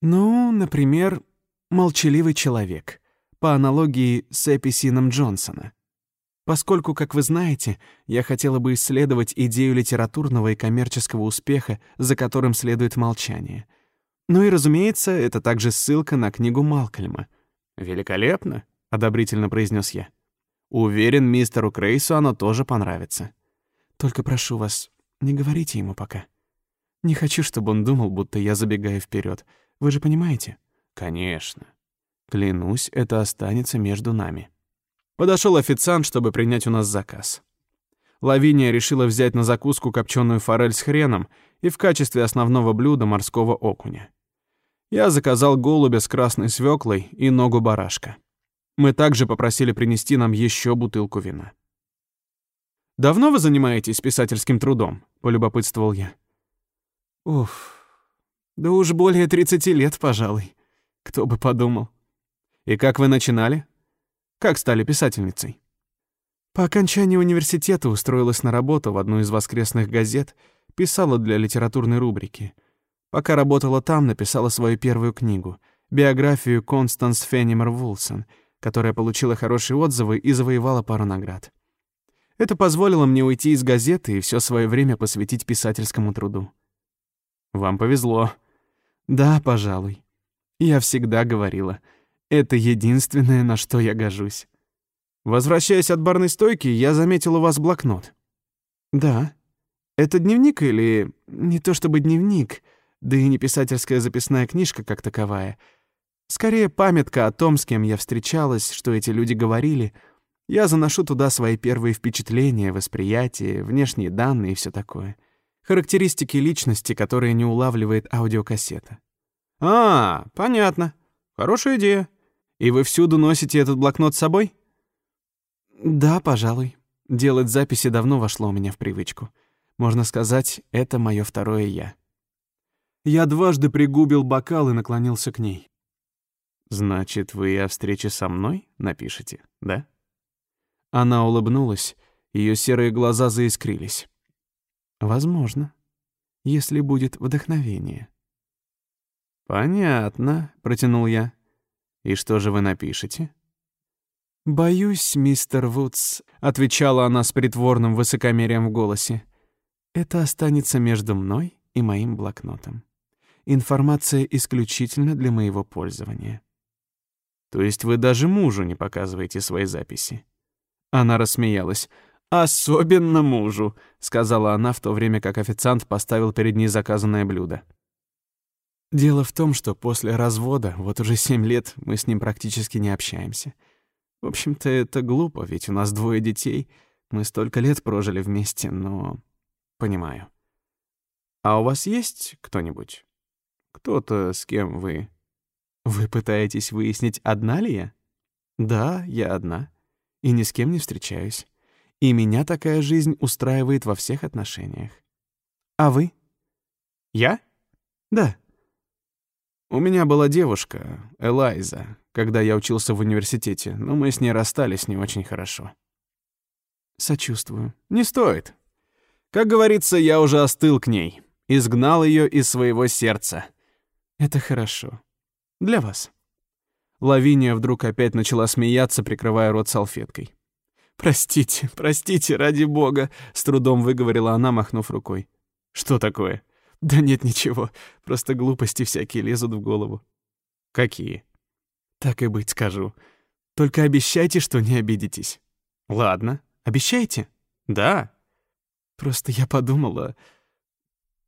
Ну, например, «Молчаливый человек», по аналогии с Эписином Джонсона. Поскольку, как вы знаете, я хотела бы исследовать идею литературного и коммерческого успеха, за которым следует молчание — ну и, разумеется, это также ссылка на книгу Малкольма. «Великолепно», — одобрительно произнес я. «Уверен, мистеру Крейсу оно тоже понравится. Только прошу вас, не говорите ему пока. Не хочу, чтобы он думал, будто я забегаю вперед. Вы же понимаете?» «Конечно. Клянусь, это останется между нами». Подошел официант, чтобы принять у нас заказ. Лавиния решила взять на закуску копченую форель с хреном и в качестве основного блюда морского окуня. Я заказал голубя с красной свеклой и ногу барашка. Мы также попросили принести нам еще бутылку вина. «Давно вы занимаетесь писательским трудом?» — полюбопытствовал я. «Уф, да уж более 30 лет, пожалуй. Кто бы подумал. И как вы начинали? Как стали писательницей?» По окончании университета устроилась на работу в одну из воскресных газет, писала для литературной рубрики — Пока работала там, написала свою первую книгу — биографию Констанс Феннимер Вулсон, которая получила хорошие отзывы и завоевала пару наград. Это позволило мне уйти из газеты и все свое время посвятить писательскому труду. Вам повезло. Да, пожалуй. Я всегда говорила, это единственное, на что я гожусь. Возвращаясь от барной стойки, я заметил у вас блокнот. Да. Это дневник или не то чтобы дневник, да и не писательская записная книжка как таковая. Скорее памятка о том, с кем я встречалась, что эти люди говорили. Я заношу туда свои первые впечатления, восприятия, внешние данные и все такое. Характеристики личности, которые не улавливает аудиокассета. А, понятно. Хорошая идея. И вы всюду носите этот блокнот с собой? Да, пожалуй. Делать записи давно вошло у меня в привычку. Можно сказать, это мое второе «я». Я дважды пригубил бокал и наклонился к ней. «Значит, вы о встрече со мной напишете, да?» Она улыбнулась, ее серые глаза заискрились. «Возможно, если будет вдохновение». «Понятно», — протянул я. «И что же вы напишете?» «Боюсь, мистер Вудс», — отвечала она с притворным высокомерием в голосе. «Это останется между мной и моим блокнотом. Информация исключительно для моего пользования». «То есть вы даже мужу не показываете свои записи?» Она рассмеялась. «Особенно мужу», — сказала она, в то время как официант поставил перед ней заказанное блюдо. Дело в том, что после развода, вот уже семь лет, мы с ним практически не общаемся. В общем-то, это глупо, ведь у нас двое детей. Мы столько лет прожили вместе, но... Понимаю. А у вас есть кто-нибудь? Кто-то, с кем вы... Вы пытаетесь выяснить, одна ли я? Да, я одна. И ни с кем не встречаюсь. И меня такая жизнь устраивает во всех отношениях. А вы? Я? Да. У меня была девушка, Элайза, когда я учился в университете, но мы с ней расстались не очень хорошо. Сочувствую. Не стоит. Как говорится, я уже остыл к ней, изгнал ее из своего сердца. Это хорошо. Для вас. Лавиния вдруг опять начала смеяться, прикрывая рот салфеткой. «Простите, простите, ради бога», — с трудом выговорила она, махнув рукой. «Что такое?» Да нет ничего, просто глупости всякие лезут в голову. Какие? Так и быть скажу. Только обещайте, что не обидитесь. Ладно, обещайте? Да. Просто я подумала,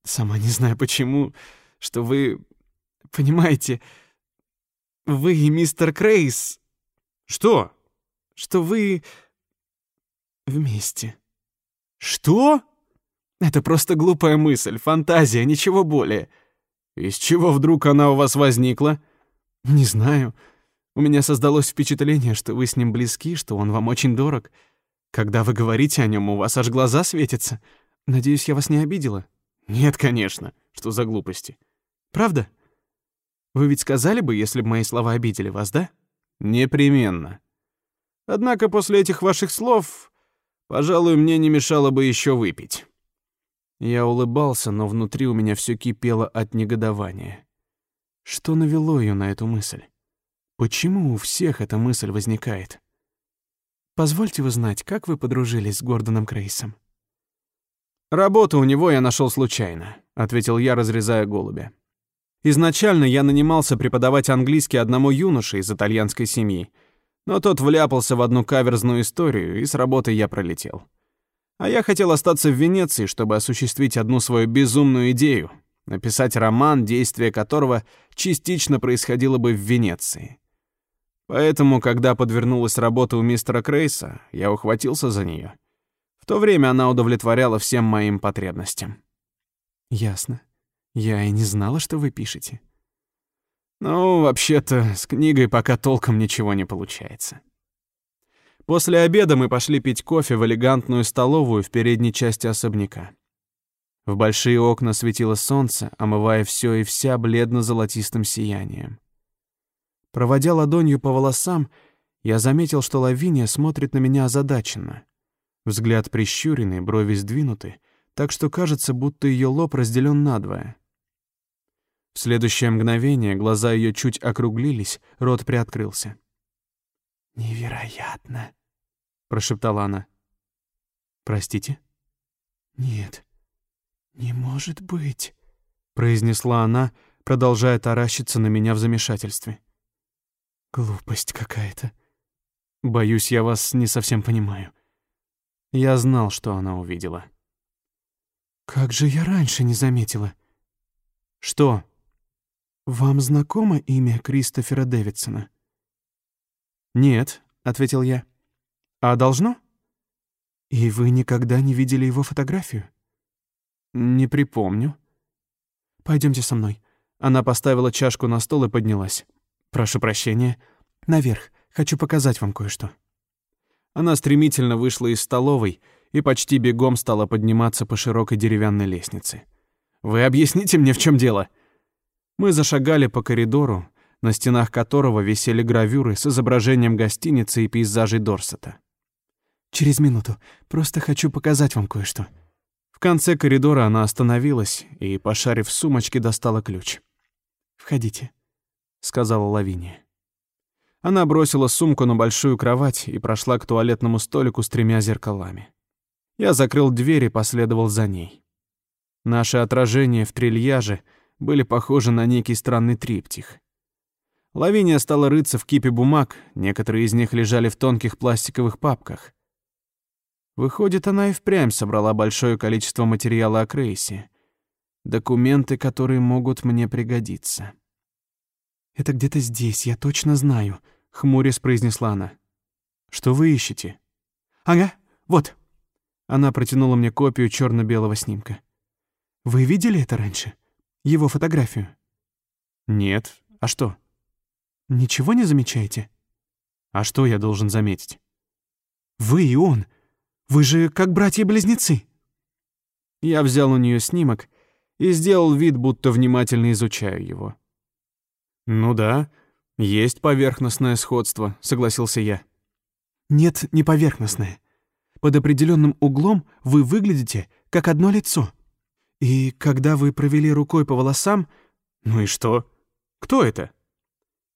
сама не знаю почему, что вы, понимаете, вы и мистер Крейс... Что? Что вы вместе. Что? Это просто глупая мысль, фантазия, ничего более. Из чего вдруг она у вас возникла? Не знаю. У меня создалось впечатление, что вы с ним близки, что он вам очень дорог. Когда вы говорите о нем, у вас аж глаза светятся. Надеюсь, я вас не обидела? Нет, конечно. Что за глупости? Правда? Вы ведь сказали бы, если бы мои слова обидели вас, да? Непременно. Однако после этих ваших слов, пожалуй, мне не мешало бы еще выпить. Я улыбался, но внутри у меня все кипело от негодования. Что навело ее на эту мысль? Почему у всех эта мысль возникает? Позвольте узнать, как вы подружились с Гордоном Крейсом? Работу у него я нашел случайно, ответил я, разрезая голубя. Изначально я нанимался преподавать английский одному юноше из итальянской семьи, но тот вляпался в одну каверзную историю, и с работы я пролетел. А я хотел остаться в Венеции, чтобы осуществить одну свою безумную идею — написать роман, действие которого частично происходило бы в Венеции. Поэтому, когда подвернулась работа у мистера Крейса, я ухватился за нее. В то время она удовлетворяла всем моим потребностям. «Ясно. Я и не знала, что вы пишете». «Ну, вообще-то, с книгой пока толком ничего не получается». После обеда мы пошли пить кофе в элегантную столовую в передней части особняка. В большие окна светило солнце, омывая все и вся бледно-золотистым сиянием. Проводя ладонью по волосам, я заметил, что Лавиния смотрит на меня озадаченно. Взгляд прищуренный, брови сдвинуты, так что кажется, будто ее лоб разделен надвое. В следующее мгновение глаза ее чуть округлились, рот приоткрылся. «Невероятно!» — прошептала она. «Простите?» «Нет, не может быть», — произнесла она, продолжая таращиться на меня в замешательстве. Глупость какая-то. Боюсь, я вас не совсем понимаю. Я знал, что она увидела. Как же я раньше не заметила? Что? Вам знакомо имя Кристофера Дэвидсона? Нет, ответил я. А должно? И вы никогда не видели его фотографию? Не припомню. Пойдемте со мной. Она поставила чашку на стол и поднялась. Прошу прощения. Наверх. Хочу показать вам кое-что. Она стремительно вышла из столовой и почти бегом стала подниматься по широкой деревянной лестнице. Вы объясните мне, в чем дело? Мы зашагали по коридору, на стенах которого висели гравюры с изображением гостиницы и пейзажей Дорсета. «Через минуту. Просто хочу показать вам кое-что». В конце коридора она остановилась и, пошарив в сумочке, достала ключ. «Входите», — сказала Лавиния. Она бросила сумку на большую кровать и прошла к туалетному столику с тремя зеркалами. Я закрыл дверь и последовал за ней. Наши отражения в трильяже были похожи на некий странный триптих. Лавиния стала рыться в кипе бумаг, некоторые из них лежали в тонких пластиковых папках. Выходит, она и впрямь собрала большое количество материала о Крейсе. Документы, которые могут мне пригодиться. «Это где-то здесь, я точно знаю», — хмурясь произнесла она. «Что вы ищете?» «Ага, вот». Она протянула мне копию черно белого снимка. «Вы видели это раньше? Его фотографию?» «Нет. А что?» «Ничего не замечаете?» «А что я должен заметить?» «Вы и он. Вы же как братья-близнецы». Я взял у нее снимок и сделал вид, будто внимательно изучаю его. «Ну да, есть поверхностное сходство», — согласился я. «Нет, не поверхностное. Под определенным углом вы выглядите как одно лицо. И когда вы провели рукой по волосам... Ну и что? Кто это?»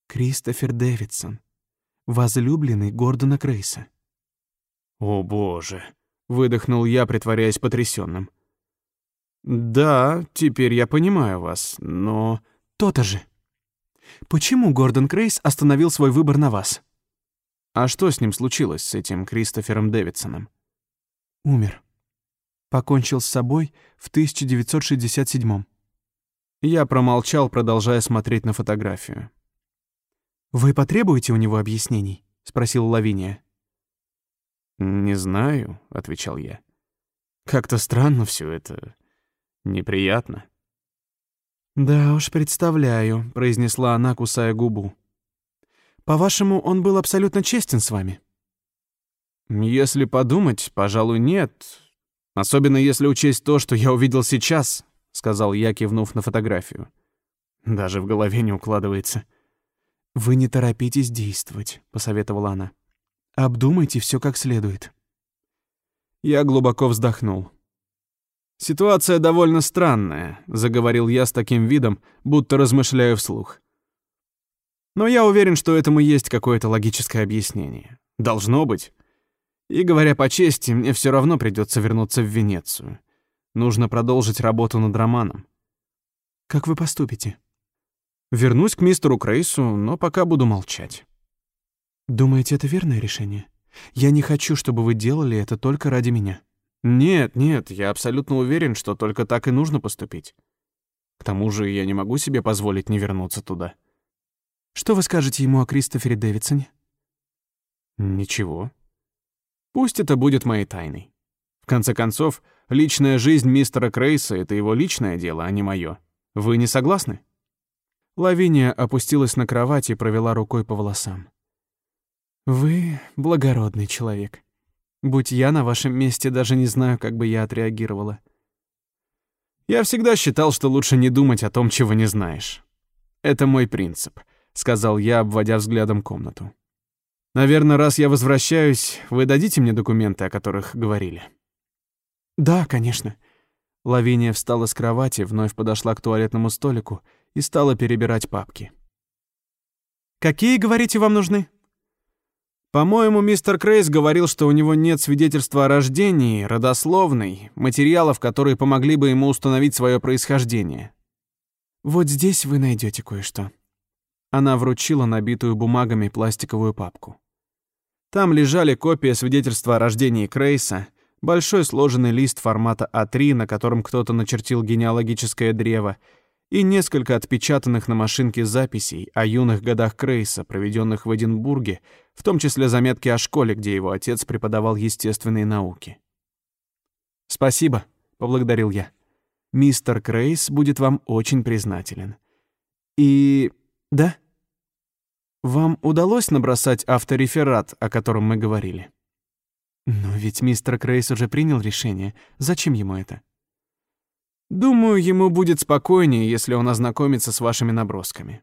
«Кристофер Дэвидсон, возлюбленный Гордона Крейса». «О, боже!» — выдохнул я, притворяясь потрясенным. «Да, теперь я понимаю вас, но...» «То-то же!» Почему Гордон Крейс остановил свой выбор на вас? А что с ним случилось, с этим Кристофером Дэвидсоном? Умер. Покончил с собой в 1967 Я промолчал, продолжая смотреть на фотографию. «Вы потребуете у него объяснений?» — спросила Лавиния. «Не знаю», — отвечал я. «Как-то странно все это. Неприятно». «Да уж, представляю», — произнесла она, кусая губу. «По-вашему, он был абсолютно честен с вами?» «Если подумать, пожалуй, нет. Особенно если учесть то, что я увидел сейчас», — сказал я, кивнув на фотографию. «Даже в голове не укладывается». «Вы не торопитесь действовать», — посоветовала она. «Обдумайте все как следует». Я глубоко вздохнул. «Ситуация довольно странная», — заговорил я с таким видом, будто размышляю вслух. «Но я уверен, что этому есть какое-то логическое объяснение. Должно быть. И, говоря по чести, мне все равно придется вернуться в Венецию. Нужно продолжить работу над романом». «Как вы поступите?» «Вернусь к мистеру Крейсу, но пока буду молчать». «Думаете, это верное решение? Я не хочу, чтобы вы делали это только ради меня». Нет, нет, я абсолютно уверен, что только так и нужно поступить. К тому же я не могу себе позволить не вернуться туда. Что вы скажете ему о Кристофере Дэвидсоне? Ничего. Пусть это будет моей тайной. В конце концов, личная жизнь мистера Крейса — это его личное дело, а не мое. Вы не согласны? Лавиния опустилась на кровать и провела рукой по волосам. «Вы благородный человек», Будь я на вашем месте, даже не знаю, как бы я отреагировала. Я всегда считал, что лучше не думать о том, чего не знаешь. Это мой принцип, сказал я, обводя взглядом комнату. Наверное, раз я возвращаюсь, вы дадите мне документы, о которых говорили. Да, конечно. Лавиния встала с кровати, вновь подошла к туалетному столику и стала перебирать папки. Какие, говорите, вам нужны? По-моему, мистер Крейс говорил, что у него нет свидетельства о рождении, родословной, материалов, которые помогли бы ему установить свое происхождение. Вот здесь вы найдете кое-что. Она вручила набитую бумагами пластиковую папку. Там лежали копия свидетельства о рождении Крейса, большой сложенный лист формата А3, на котором кто-то начертил генеалогическое древо, и несколько отпечатанных на машинке записей о юных годах Крейса, проведенных в Эдинбурге, в том числе заметки о школе, где его отец преподавал естественные науки. «Спасибо», — поблагодарил я. «Мистер Крейс будет вам очень признателен». «И... да?» «Вам удалось набросать автореферат, о котором мы говорили?» «Но ведь мистер Крейс уже принял решение. Зачем ему это?» Думаю, ему будет спокойнее, если он ознакомится с вашими набросками.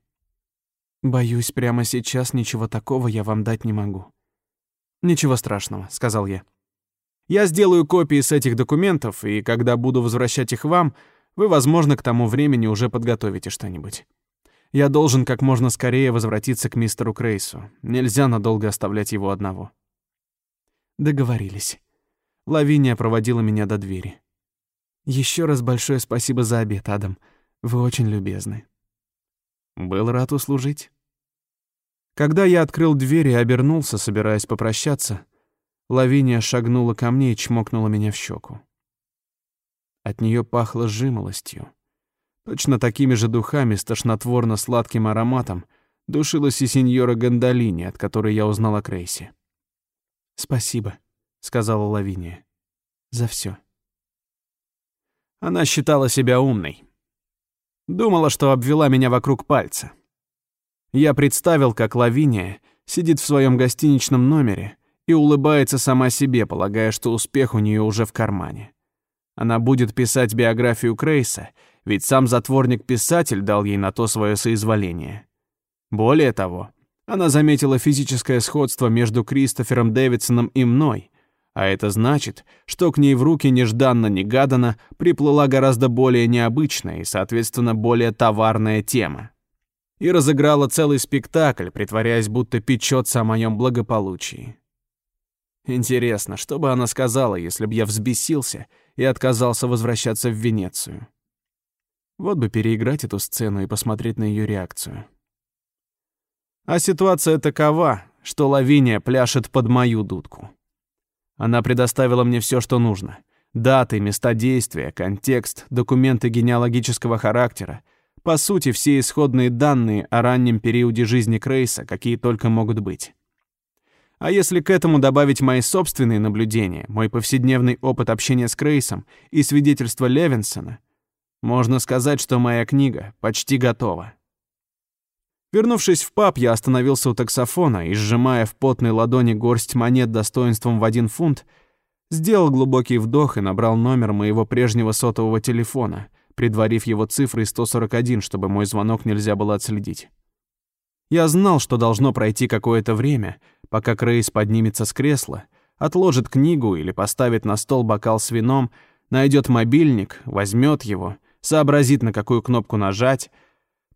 Боюсь, прямо сейчас ничего такого я вам дать не могу. Ничего страшного, сказал я. Я сделаю копии с этих документов, и когда буду возвращать их вам, вы, возможно, к тому времени уже подготовите что-нибудь. Я должен как можно скорее возвратиться к мистеру Крейсу. Нельзя надолго оставлять его одного. Договорились. Лавиния проводила меня до двери. Еще раз большое спасибо за обед, Адам. Вы очень любезны. Был рад услужить. Когда я открыл дверь и обернулся, собираясь попрощаться, Лавиния шагнула ко мне и чмокнула меня в щеку. От нее пахло жимолостью. Точно такими же духами с тошнотворно-сладким ароматом душилась и сеньора Гондолини, от которой я узнал о Крейсе. «Спасибо», — сказала Лавиния, — «за все. Она считала себя умной. Думала, что обвела меня вокруг пальца. Я представил, как Лавиния сидит в своем гостиничном номере и улыбается сама себе, полагая, что успех у нее уже в кармане. Она будет писать биографию Крейса, ведь сам затворник-писатель дал ей на то свое соизволение. Более того, она заметила физическое сходство между Кристофером Дэвидсоном и мной, а это значит, что к ней в руки нежданно-негаданно приплыла гораздо более необычная и, соответственно, более товарная тема. И разыграла целый спектакль, притворяясь, будто печется о моем благополучии. Интересно, что бы она сказала, если бы я взбесился и отказался возвращаться в Венецию? Вот бы переиграть эту сцену и посмотреть на ее реакцию. А ситуация такова, что Лавиния пляшет под мою дудку. Она предоставила мне все, что нужно. Даты, места действия, контекст, документы генеалогического характера. По сути, все исходные данные о раннем периоде жизни Крейса, какие только могут быть. А если к этому добавить мои собственные наблюдения, мой повседневный опыт общения с Крейсом и свидетельство Левинсона, можно сказать, что моя книга почти готова. Вернувшись в паб, я остановился у таксофона и, сжимая в потной ладони горсть монет достоинством в один фунт, сделал глубокий вдох и набрал номер моего прежнего сотового телефона, предварив его цифрой 141, чтобы мой звонок нельзя было отследить. Я знал, что должно пройти какое-то время, пока Крейс поднимется с кресла, отложит книгу или поставит на стол бокал с вином, найдет мобильник, возьмет его, сообразит, на какую кнопку нажать —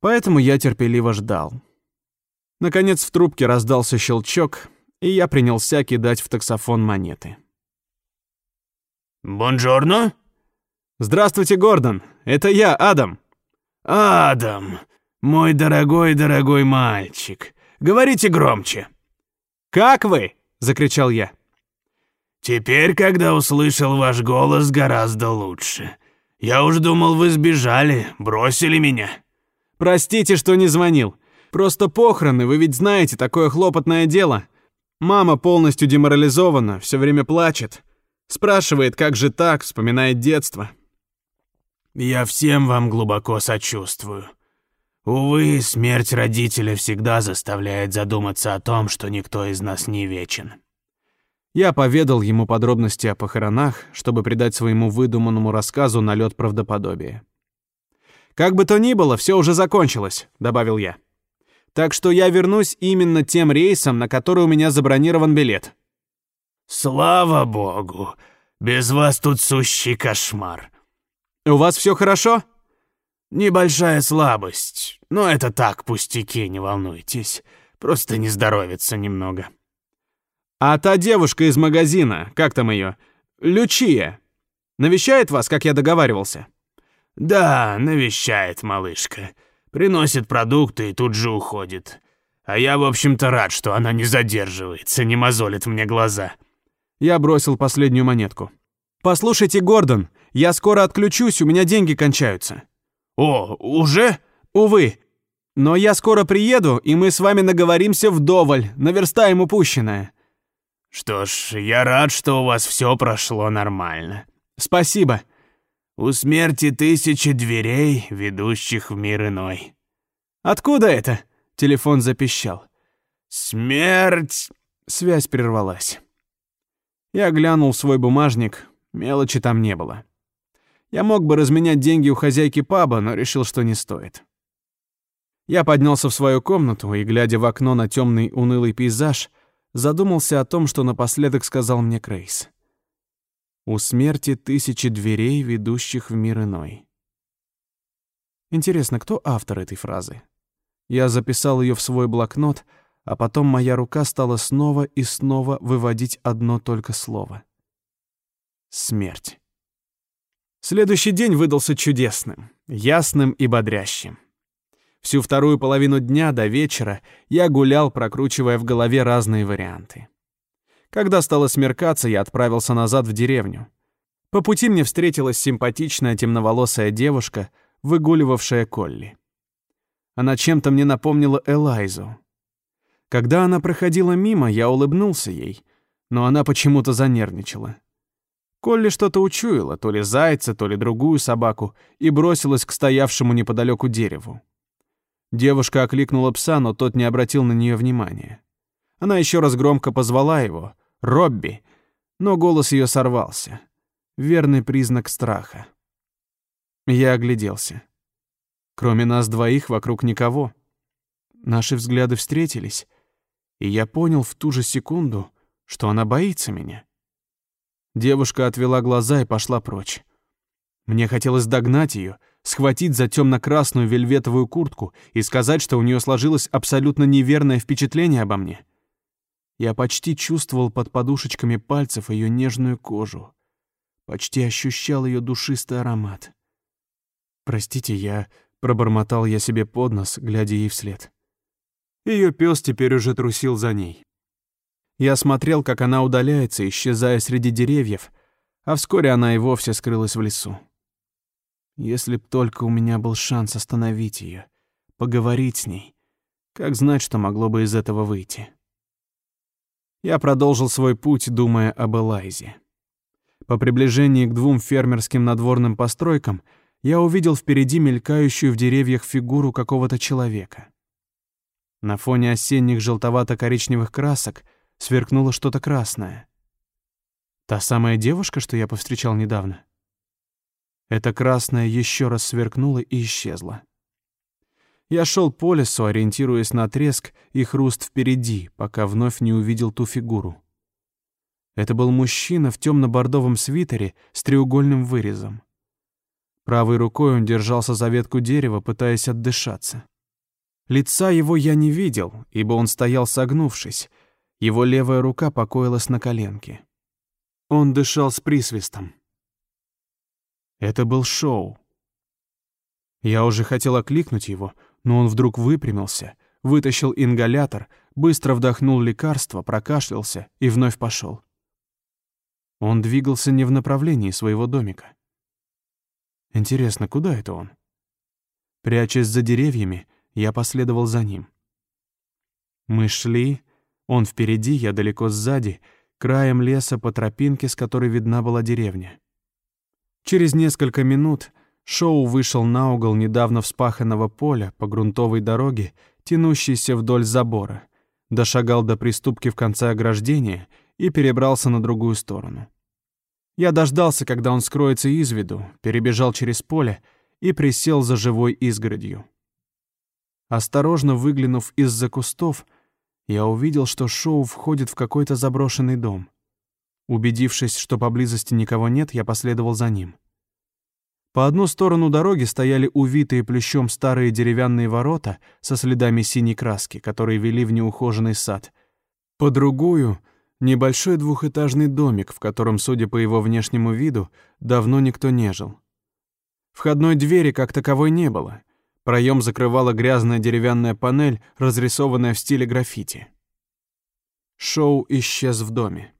Поэтому я терпеливо ждал. Наконец в трубке раздался щелчок, и я принялся кидать в таксофон монеты. «Бонжорно?» «Здравствуйте, Гордон. Это я, Адам». «Адам, мой дорогой-дорогой мальчик. Говорите громче». «Как вы?» — закричал я. «Теперь, когда услышал ваш голос, гораздо лучше. Я уж думал, вы сбежали, бросили меня». Простите, что не звонил. Просто похороны, вы ведь знаете, такое хлопотное дело. Мама полностью деморализована, все время плачет. Спрашивает, как же так, вспоминает детство. Я всем вам глубоко сочувствую. Увы, смерть родителя всегда заставляет задуматься о том, что никто из нас не вечен. Я поведал ему подробности о похоронах, чтобы придать своему выдуманному рассказу налет правдоподобия. «Как бы то ни было, все уже закончилось», — добавил я. «Так что я вернусь именно тем рейсом, на который у меня забронирован билет». «Слава богу! Без вас тут сущий кошмар». «У вас все хорошо?» «Небольшая слабость, но это так, пустяки, не волнуйтесь. Просто не здоровится немного». «А та девушка из магазина, как там ее? Лючия, навещает вас, как я договаривался?» «Да, навещает малышка. Приносит продукты и тут же уходит. А я, в общем-то, рад, что она не задерживается, не мозолит мне глаза». Я бросил последнюю монетку. «Послушайте, Гордон, я скоро отключусь, у меня деньги кончаются». «О, уже?» «Увы. Но я скоро приеду, и мы с вами наговоримся вдоволь, наверстаем упущенное». «Что ж, я рад, что у вас все прошло нормально». «Спасибо». «У смерти тысячи дверей, ведущих в мир иной». «Откуда это?» — телефон запищал. «Смерть...» Связь прервалась. Я глянул свой бумажник, мелочи там не было. Я мог бы разменять деньги у хозяйки паба, но решил, что не стоит. Я поднялся в свою комнату и, глядя в окно на темный унылый пейзаж, задумался о том, что напоследок сказал мне Крейс. «У смерти тысячи дверей, ведущих в мир иной». Интересно, кто автор этой фразы? Я записал ее в свой блокнот, а потом моя рука стала снова и снова выводить одно только слово. Смерть. Следующий день выдался чудесным, ясным и бодрящим. Всю вторую половину дня до вечера я гулял, прокручивая в голове разные варианты. Когда стало смеркаться, я отправился назад в деревню. По пути мне встретилась симпатичная темноволосая девушка, выгуливавшая Колли. Она чем-то мне напомнила Элайзу. Когда она проходила мимо, я улыбнулся ей, но она почему-то занервничала. Колли что-то учуяла, то ли зайца, то ли другую собаку, и бросилась к стоявшему неподалеку дереву. Девушка окликнула пса, но тот не обратил на нее внимания. Она еще раз громко позвала его «Робби», но голос ее сорвался. Верный признак страха. Я огляделся. Кроме нас двоих вокруг никого. Наши взгляды встретились, и я понял в ту же секунду, что она боится меня. Девушка отвела глаза и пошла прочь. Мне хотелось догнать ее, схватить за темно-красную вельветовую куртку и сказать, что у нее сложилось абсолютно неверное впечатление обо мне. Я почти чувствовал под подушечками пальцев ее нежную кожу. Почти ощущал ее душистый аромат. «Простите, я...» — пробормотал я себе под нос, глядя ей вслед. Ее пес теперь уже трусил за ней. Я смотрел, как она удаляется, исчезая среди деревьев, а вскоре она и вовсе скрылась в лесу. Если б только у меня был шанс остановить ее, поговорить с ней, как знать, что могло бы из этого выйти. Я продолжил свой путь, думая об Элайзе. По приближении к двум фермерским надворным постройкам я увидел впереди мелькающую в деревьях фигуру какого-то человека. На фоне осенних желтовато-коричневых красок сверкнуло что-то красное. Та самая девушка, что я повстречал недавно? Это красное еще раз сверкнуло и исчезло. Я шел по лесу, ориентируясь на треск и хруст впереди, пока вновь не увидел ту фигуру. Это был мужчина в темно-бордовом свитере с треугольным вырезом. Правой рукой он держался за ветку дерева, пытаясь отдышаться. Лица его я не видел, ибо он стоял согнувшись. Его левая рука покоилась на коленке. Он дышал с присвистом. Это был шоу. Я уже хотел окликнуть его, но он вдруг выпрямился, вытащил ингалятор, быстро вдохнул лекарство, прокашлялся и вновь пошел. Он двигался не в направлении своего домика. Интересно, куда это он? Прячась за деревьями, я последовал за ним. Мы шли, он впереди, я далеко сзади, краем леса по тропинке, с которой видна была деревня. Через несколько минут Шоу вышел на угол недавно вспаханного поля по грунтовой дороге, тянущейся вдоль забора, дошагал до приступки в конце ограждения и перебрался на другую сторону. Я дождался, когда он скроется из виду, перебежал через поле и присел за живой изгородью. Осторожно выглянув из-за кустов, я увидел, что Шоу входит в какой-то заброшенный дом. Убедившись, что поблизости никого нет, я последовал за ним. По одну сторону дороги стояли увитые плющом старые деревянные ворота со следами синей краски, которые вели в неухоженный сад. По другую — небольшой двухэтажный домик, в котором, судя по его внешнему виду, давно никто не жил. Входной двери как таковой не было. Проем закрывала грязная деревянная панель, разрисованная в стиле граффити. Шоу исчез в доме.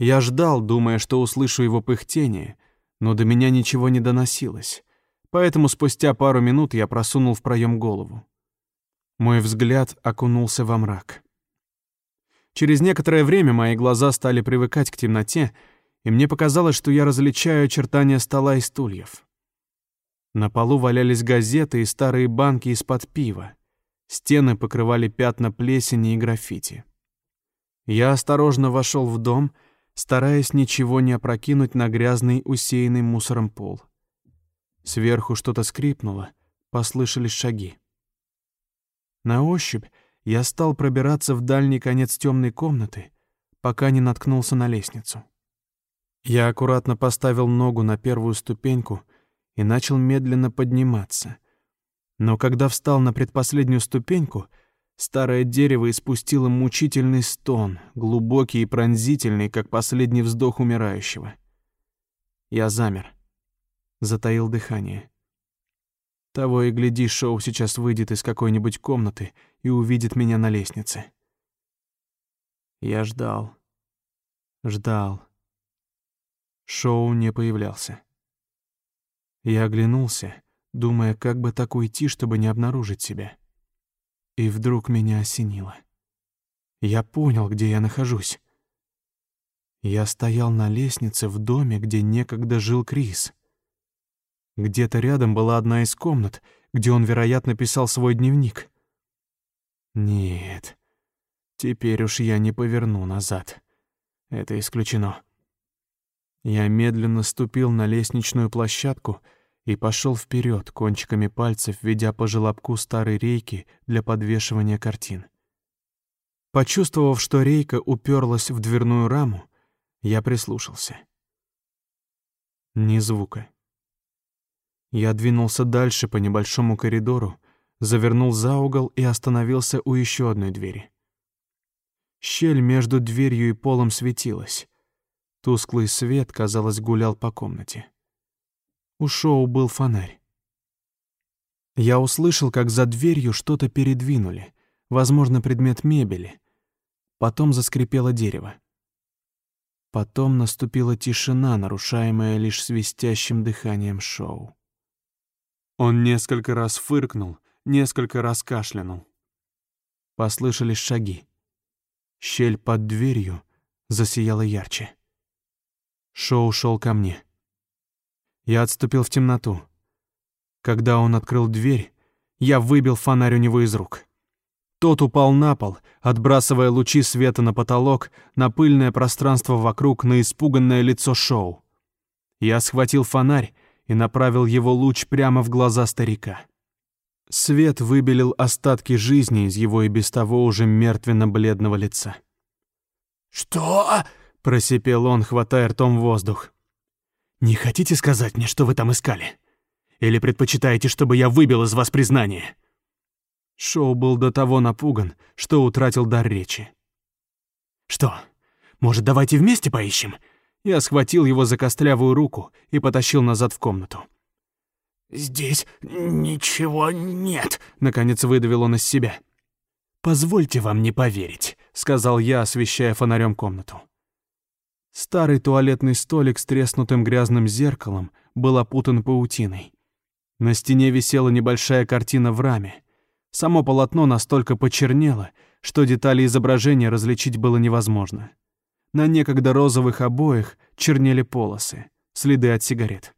Я ждал, думая, что услышу его пыхтение, но до меня ничего не доносилось, поэтому спустя пару минут я просунул в проем голову. Мой взгляд окунулся во мрак. Через некоторое время мои глаза стали привыкать к темноте, и мне показалось, что я различаю очертания стола и стульев. На полу валялись газеты и старые банки из-под пива. Стены покрывали пятна плесени и граффити. Я осторожно вошел в дом, стараясь ничего не опрокинуть на грязный, усеянный мусором пол. Сверху что-то скрипнуло, послышались шаги. На ощупь я стал пробираться в дальний конец темной комнаты, пока не наткнулся на лестницу. Я аккуратно поставил ногу на первую ступеньку и начал медленно подниматься. Но когда встал на предпоследнюю ступеньку, старое дерево испустило мучительный стон, глубокий и пронзительный, как последний вздох умирающего. Я замер, затаил дыхание. Того и гляди, Шоу сейчас выйдет из какой-нибудь комнаты и увидит меня на лестнице. Я ждал. Ждал. Шоу не появлялся. Я оглянулся, думая, как бы так уйти, чтобы не обнаружить себя. И вдруг меня осенило. Я понял, где я нахожусь. Я стоял на лестнице в доме, где некогда жил Крис. Где-то рядом была одна из комнат, где он, вероятно, писал свой дневник. Нет, теперь уж я не поверну назад. Это исключено. Я медленно ступил на лестничную площадку и пошел вперед, кончиками пальцев ведя по желобку старой рейки для подвешивания картин. Почувствовав, что рейка уперлась в дверную раму, я прислушался. Ни звука. Я двинулся дальше по небольшому коридору, завернул за угол и остановился у еще одной двери. Щель между дверью и полом светилась. Тусклый свет, казалось, гулял по комнате. У Шоу был фонарь. Я услышал, как за дверью что-то передвинули, возможно, предмет мебели. Потом заскрипело дерево. Потом наступила тишина, нарушаемая лишь свистящим дыханием Шоу. Он несколько раз фыркнул, несколько раз кашлянул. Послышались шаги. Щель под дверью засияла ярче. Шоу шел ко мне. Я отступил в темноту. Когда он открыл дверь, я выбил фонарь у него из рук. Тот упал на пол, отбрасывая лучи света на потолок, на пыльное пространство вокруг, на испуганное лицо Шоу. Я схватил фонарь и направил его луч прямо в глаза старика. Свет выбелил остатки жизни из его и без того уже мертвенно-бледного лица. «Что?» Просипел он, хватая ртом воздух. «Не хотите сказать мне, что вы там искали? Или предпочитаете, чтобы я выбил из вас признание?» Шоу был до того напуган, что утратил дар речи. «Что, может, давайте вместе поищем?» Я схватил его за костлявую руку и потащил назад в комнату. «Здесь ничего нет», — наконец выдавил он из себя. «Позвольте вам не поверить», — сказал я, освещая фонарем комнату. Старый туалетный столик с треснутым грязным зеркалом был опутан паутиной. На стене висела небольшая картина в раме. Само полотно настолько почернело, что детали изображения различить было невозможно. На некогда розовых обоях чернели полосы, следы от сигарет.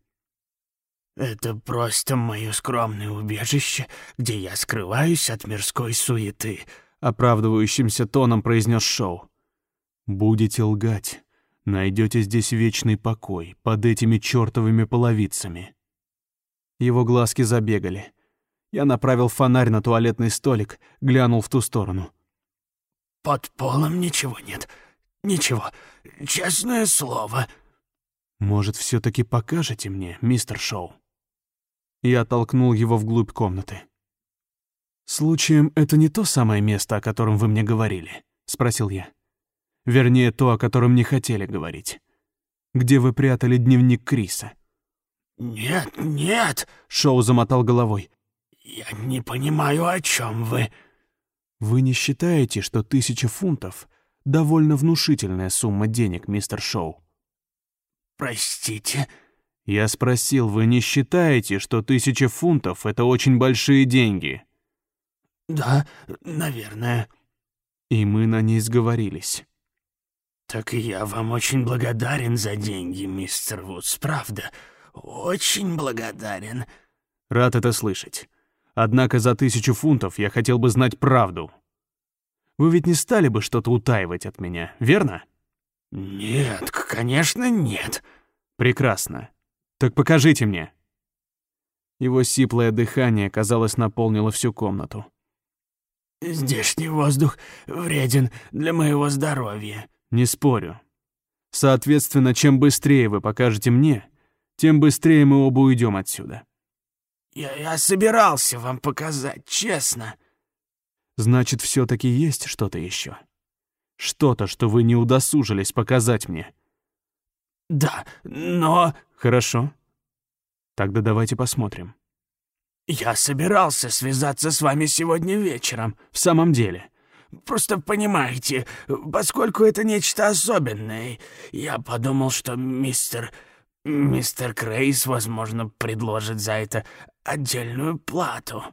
«Это просто мое скромное убежище, где я скрываюсь от мирской суеты», — оправдывающимся тоном произнес Шоу. «Будете лгать найдете здесь вечный покой под этими чертовыми половицами». Его глазки забегали. Я направил фонарь на туалетный столик, глянул в ту сторону. «Под полом ничего нет. Ничего. Честное слово». «Может, все таки покажете мне, мистер Шоу?» Я толкнул его вглубь комнаты. «Случаем, это не то самое место, о котором вы мне говорили?» — спросил я. Вернее, то, о котором не хотели говорить. Где вы прятали дневник Криса? «Нет, нет!» — Шоу замотал головой. «Я не понимаю, о чем вы...» «Вы не считаете, что тысяча фунтов — довольно внушительная сумма денег, мистер Шоу?» «Простите?» Я спросил, вы не считаете, что тысяча фунтов — это очень большие деньги? Да, наверное. И мы на ней сговорились. Так и я вам очень благодарен за деньги, мистер Вудс, правда. Очень благодарен. Рад это слышать. Однако за тысячу фунтов я хотел бы знать правду. Вы ведь не стали бы что-то утаивать от меня, верно? Нет, конечно, нет. Прекрасно. Так покажите мне. Его сиплое дыхание, казалось, наполнило всю комнату. Здешний воздух вреден для моего здоровья. Не спорю. Соответственно, чем быстрее вы покажете мне, тем быстрее мы оба уйдем отсюда. Я, я собирался вам показать, честно. Значит, все-таки есть что-то еще. Что-то, что вы не удосужились показать мне. Да, но... Хорошо. Тогда давайте посмотрим. Я собирался связаться с вами сегодня вечером. В самом деле. Просто понимаете, поскольку это нечто особенное, я подумал, что мистер... Мистер Крейс, возможно, предложит за это отдельную плату.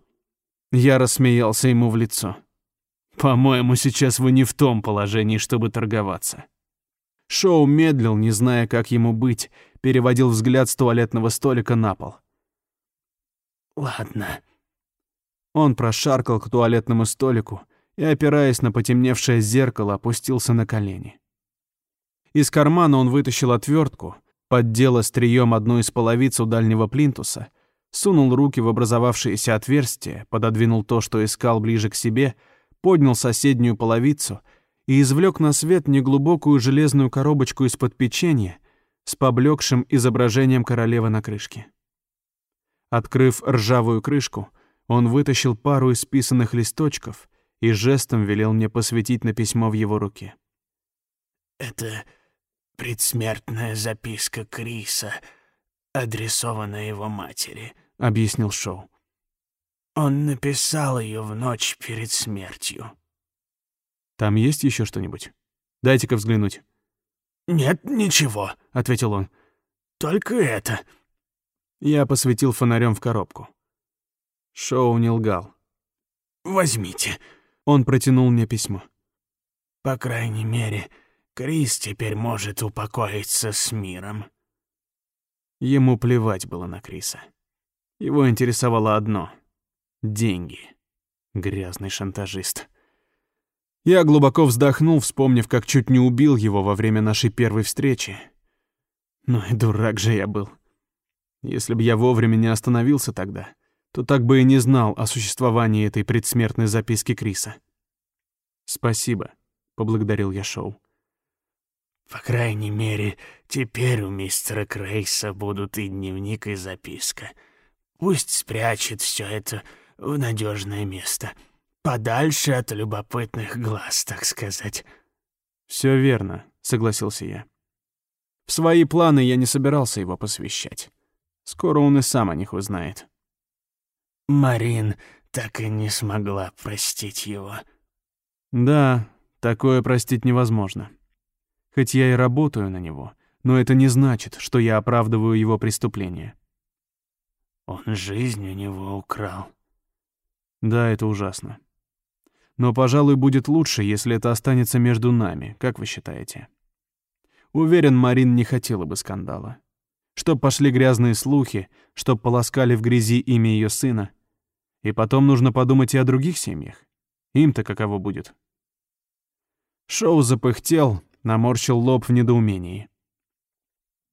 Я рассмеялся ему в лицо. По-моему, сейчас вы не в том положении, чтобы торговаться. Шоу медлил, не зная, как ему быть, переводил взгляд с туалетного столика на пол. «Ладно». Он прошаркал к туалетному столику и, опираясь на потемневшее зеркало, опустился на колени. Из кармана он вытащил отвертку, поддел острием одну из половиц у дальнего плинтуса, сунул руки в образовавшееся отверстие, пододвинул то, что искал ближе к себе, поднял соседнюю половицу и извлек на свет неглубокую железную коробочку из-под печенья с поблекшим изображением королевы на крышке. Открыв ржавую крышку, он вытащил пару исписанных листочков и жестом велел мне посветить на письмо в его руке. «Это предсмертная записка Криса, адресованная его матери», — объяснил Шоу. «Он написал ее в ночь перед смертью». «Там есть еще что-нибудь? Дайте-ка взглянуть». «Нет, ничего», — ответил он. «Только это». Я посветил фонарем в коробку. Шоу не лгал. «Возьмите». Он протянул мне письмо. «По крайней мере, Крис теперь может упокоиться с миром». Ему плевать было на Криса. Его интересовало одно — деньги. Грязный шантажист. Я глубоко вздохнул, вспомнив, как чуть не убил его во время нашей первой встречи. Ну и дурак же я был. Если бы я вовремя не остановился тогда, то так бы и не знал о существовании этой предсмертной записки Криса. «Спасибо», — поблагодарил я Шоу. «По крайней мере, теперь у мистера Крейса будут и дневник, и записка. Пусть спрячет все это в надежное место» подальше от любопытных глаз, так сказать. Все верно, согласился я. В свои планы я не собирался его посвящать. Скоро он и сам о них узнает. Марин так и не смогла простить его. Да, такое простить невозможно. Хоть я и работаю на него, но это не значит, что я оправдываю его преступление. Он жизнь у него украл. Да, это ужасно. Но, пожалуй, будет лучше, если это останется между нами, как вы считаете? Уверен, Марин не хотела бы скандала. Чтоб пошли грязные слухи, чтоб полоскали в грязи имя ее сына. И потом нужно подумать и о других семьях. Им-то каково будет? Шоу запыхтел, наморщил лоб в недоумении.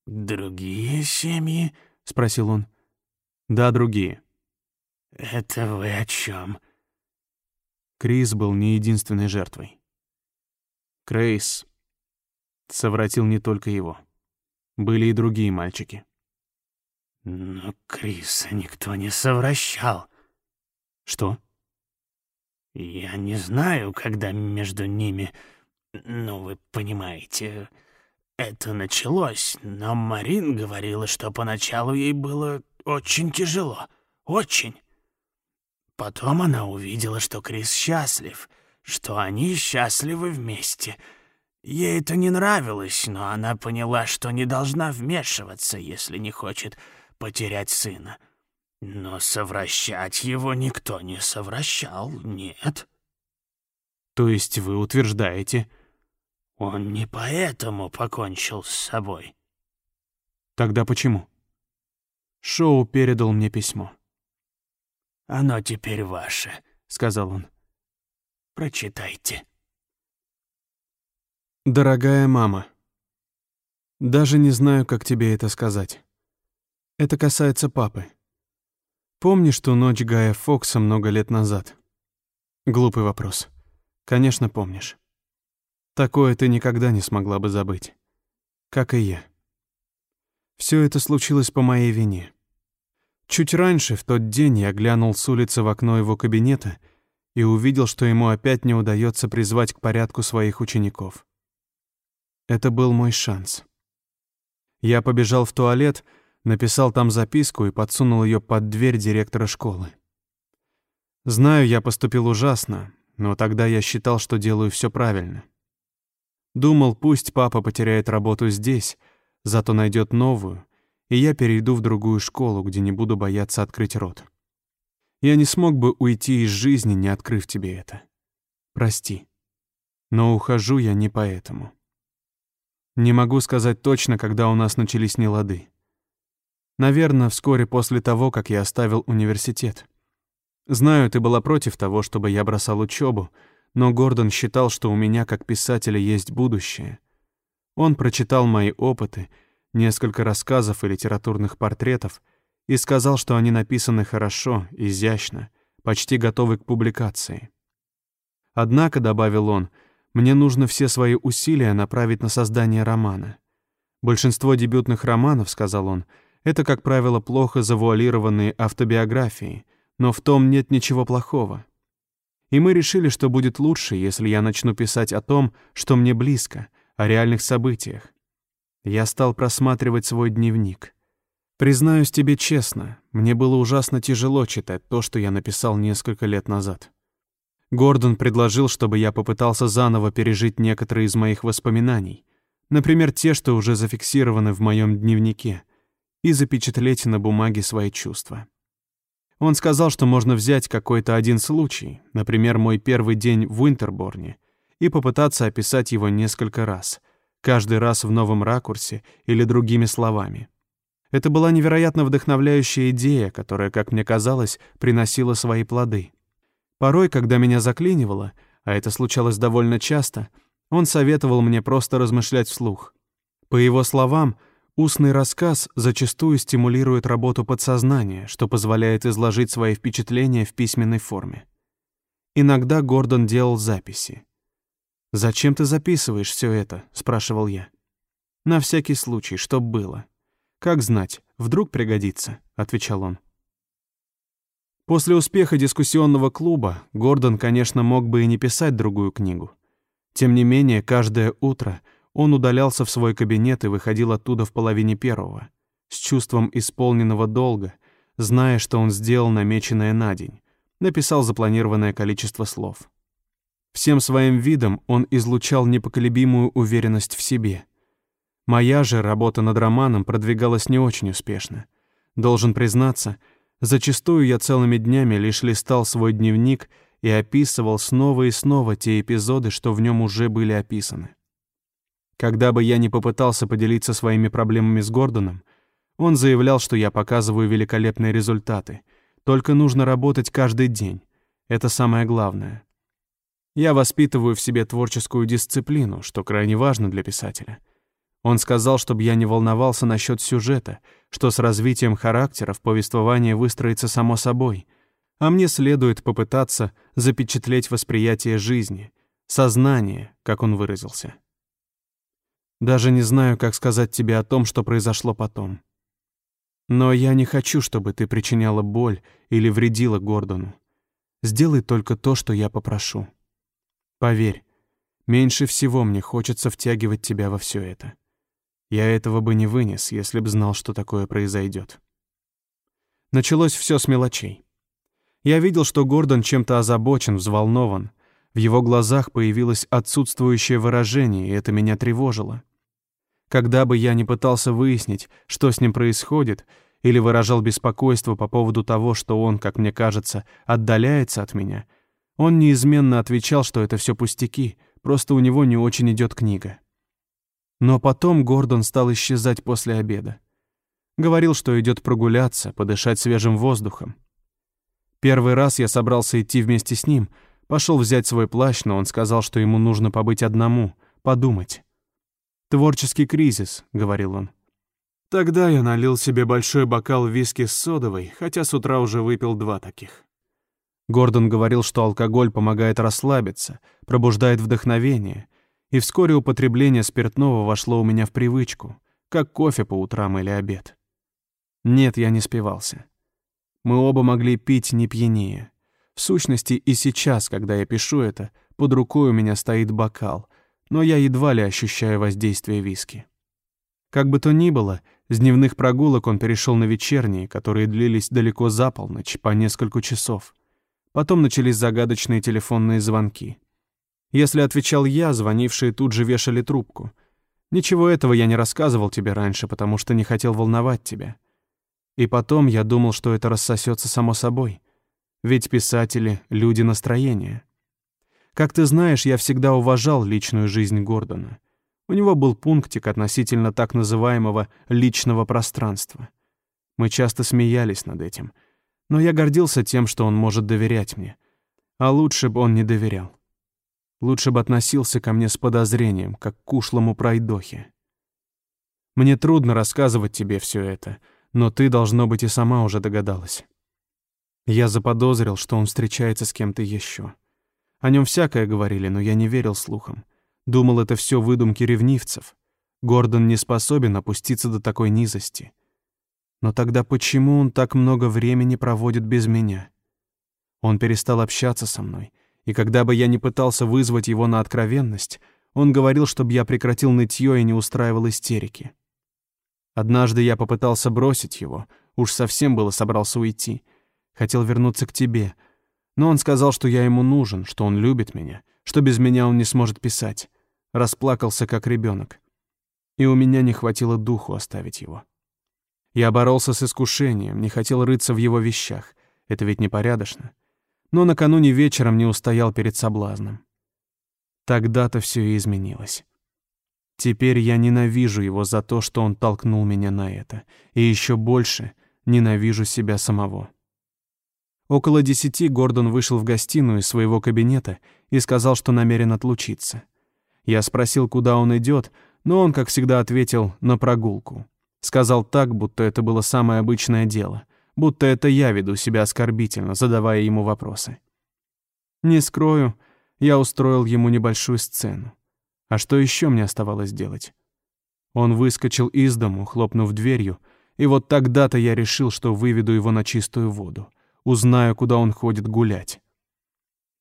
«Другие семьи?» — спросил он. «Да, другие». «Это вы о чем? Крис был не единственной жертвой. Крейс совратил не только его. Были и другие мальчики. Но Криса никто не совращал. Что? Я не знаю, когда между ними... Ну, вы понимаете... это началось, но Марин говорила, что поначалу ей было очень тяжело. Очень. Потом она увидела, что Крис счастлив, что они счастливы вместе. Ей это не нравилось, но она поняла, что не должна вмешиваться, если не хочет потерять сына. Но совращать его никто не совращал, нет. То есть вы утверждаете, он не поэтому покончил с собой. Тогда почему? Шоу передал мне письмо. «Оно теперь ваше», — сказал он. «Прочитайте». Дорогая мама, даже не знаю, как тебе это сказать. Это касается папы. Помнишь ту ночь Гая Фокса много лет назад? Глупый вопрос. Конечно, помнишь. Такое ты никогда не смогла бы забыть. Как и я. Все это случилось по моей вине. Чуть раньше, в тот день, я глянул с улицы в окно его кабинета и увидел, что ему опять не удается призвать к порядку своих учеников. Это был мой шанс. Я побежал в туалет, написал там записку и подсунул ее под дверь директора школы. Знаю, я поступил ужасно, но тогда я считал, что делаю все правильно. Думал, пусть папа потеряет работу здесь, зато найдет новую, и я перейду в другую школу, где не буду бояться открыть рот. Я не смог бы уйти из жизни, не открыв тебе это. Прости. Но ухожу я не поэтому. Не могу сказать точно, когда у нас начались нелады. Наверное, вскоре после того, как я оставил университет. Знаю, ты была против того, чтобы я бросал учебу, но Гордон считал, что у меня как писателя есть будущее. Он прочитал мои опыты, несколько рассказов и литературных портретов и сказал, что они написаны хорошо, изящно, почти готовы к публикации. Однако, добавил он, мне нужно все свои усилия направить на создание романа. Большинство дебютных романов, сказал он, это, как правило, плохо завуалированные автобиографии, но в том нет ничего плохого. И мы решили, что будет лучше, если я начну писать о том, что мне близко, о реальных событиях. Я стал просматривать свой дневник. Признаюсь тебе честно, мне было ужасно тяжело читать то, что я написал несколько лет назад. Гордон предложил, чтобы я попытался заново пережить некоторые из моих воспоминаний, например, те, что уже зафиксированы в моем дневнике, и запечатлеть на бумаге свои чувства. Он сказал, что можно взять какой-то один случай, например, мой первый день в Уинтерборне, и попытаться описать его несколько раз, каждый раз в новом ракурсе или другими словами. Это была невероятно вдохновляющая идея, которая, как мне казалось, приносила свои плоды. Порой, когда меня заклинивало, а это случалось довольно часто, он советовал мне просто размышлять вслух. По его словам, Устный рассказ зачастую стимулирует работу подсознания, что позволяет изложить свои впечатления в письменной форме. Иногда Гордон делал записи. «Зачем ты записываешь все это?» — спрашивал я. «На всякий случай, чтоб было. Как знать, вдруг пригодится», — отвечал он. После успеха дискуссионного клуба Гордон, конечно, мог бы и не писать другую книгу. Тем не менее, каждое утро — он удалялся в свой кабинет и выходил оттуда в половине первого, с чувством исполненного долга, зная, что он сделал намеченное на день, написал запланированное количество слов. Всем своим видом он излучал непоколебимую уверенность в себе. Моя же работа над романом продвигалась не очень успешно. Должен признаться, зачастую я целыми днями лишь листал свой дневник и описывал снова и снова те эпизоды, что в нем уже были описаны. Когда бы я ни попытался поделиться своими проблемами с Гордоном, он заявлял, что я показываю великолепные результаты. Только нужно работать каждый день. Это самое главное. Я воспитываю в себе творческую дисциплину, что крайне важно для писателя. Он сказал, чтобы я не волновался насчет сюжета, что с развитием характеров повествование выстроится само собой, а мне следует попытаться запечатлеть восприятие жизни, сознание, как он выразился. Даже не знаю, как сказать тебе о том, что произошло потом. Но я не хочу, чтобы ты причиняла боль или вредила Гордону. Сделай только то, что я попрошу. Поверь, меньше всего мне хочется втягивать тебя во все это. Я этого бы не вынес, если б знал, что такое произойдет. Началось все с мелочей. Я видел, что Гордон чем-то озабочен, взволнован. В его глазах появилось отсутствующее выражение, и это меня тревожило. Когда бы я ни пытался выяснить, что с ним происходит, или выражал беспокойство по поводу того, что он, как мне кажется, отдаляется от меня, он неизменно отвечал, что это все пустяки, просто у него не очень идет книга. Но потом Гордон стал исчезать после обеда. Говорил, что идет прогуляться, подышать свежим воздухом. Первый раз я собрался идти вместе с ним, пошел взять свой плащ, но он сказал, что ему нужно побыть одному, подумать. «Творческий кризис», — говорил он. Тогда я налил себе большой бокал виски с содовой, хотя с утра уже выпил два таких. Гордон говорил, что алкоголь помогает расслабиться, пробуждает вдохновение, и вскоре употребление спиртного вошло у меня в привычку, как кофе по утрам или обед. Нет, я не спивался. Мы оба могли пить не пьянее. В сущности, и сейчас, когда я пишу это, под рукой у меня стоит бокал, но я едва ли ощущаю воздействие виски. Как бы то ни было, с дневных прогулок он перешел на вечерние, которые длились далеко за полночь, по несколько часов. Потом начались загадочные телефонные звонки. Если отвечал я, звонившие тут же вешали трубку. Ничего этого я не рассказывал тебе раньше, потому что не хотел волновать тебя. И потом я думал, что это рассосется само собой. Ведь писатели — люди настроения. Как ты знаешь, я всегда уважал личную жизнь Гордона — у него был пунктик относительно так называемого «личного пространства». Мы часто смеялись над этим, но я гордился тем, что он может доверять мне. А лучше бы он не доверял. Лучше бы относился ко мне с подозрением, как к ушлому пройдохе. Мне трудно рассказывать тебе все это, но ты, должно быть, и сама уже догадалась. Я заподозрил, что он встречается с кем-то еще. О нем всякое говорили, но я не верил слухам. Думал, это все выдумки ревнивцев. Гордон не способен опуститься до такой низости. Но тогда почему он так много времени проводит без меня? Он перестал общаться со мной, и когда бы я не пытался вызвать его на откровенность, он говорил, чтобы я прекратил нытье и не устраивал истерики. Однажды я попытался бросить его, уж совсем было собрался уйти. Хотел вернуться к тебе, но он сказал, что я ему нужен, что он любит меня, что без меня он не сможет писать. Расплакался, как ребенок. И у меня не хватило духу оставить его. Я боролся с искушением, не хотел рыться в его вещах. Это ведь непорядочно. Но накануне вечером не устоял перед соблазном. Тогда-то все и изменилось. Теперь я ненавижу его за то, что он толкнул меня на это. И еще больше ненавижу себя самого. Около десяти Гордон вышел в гостиную из своего кабинета и сказал, что намерен отлучиться. Я спросил, куда он идет, но он, как всегда, ответил «на прогулку». Сказал так, будто это было самое обычное дело, будто это я веду себя оскорбительно, задавая ему вопросы. Не скрою, я устроил ему небольшую сцену. А что еще мне оставалось делать? Он выскочил из дому, хлопнув дверью, и вот тогда-то я решил, что выведу его на чистую воду — узнаю, куда он ходит гулять.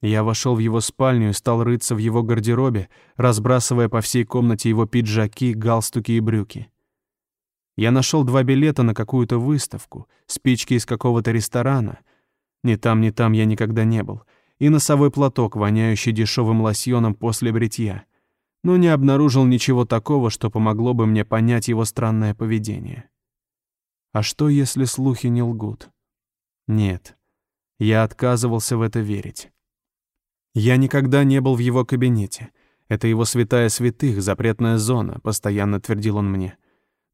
Я вошел в его спальню и стал рыться в его гардеробе, разбрасывая по всей комнате его пиджаки, галстуки и брюки. Я нашел два билета на какую-то выставку, спички из какого-то ресторана. Ни там, ни там я никогда не был. И носовой платок, воняющий дешевым лосьоном после бритья. Но не обнаружил ничего такого, что помогло бы мне понять его странное поведение. А что, если слухи не лгут? Нет, я отказывался в это верить. Я никогда не был в его кабинете. Это его святая святых, запретная зона, постоянно твердил он мне.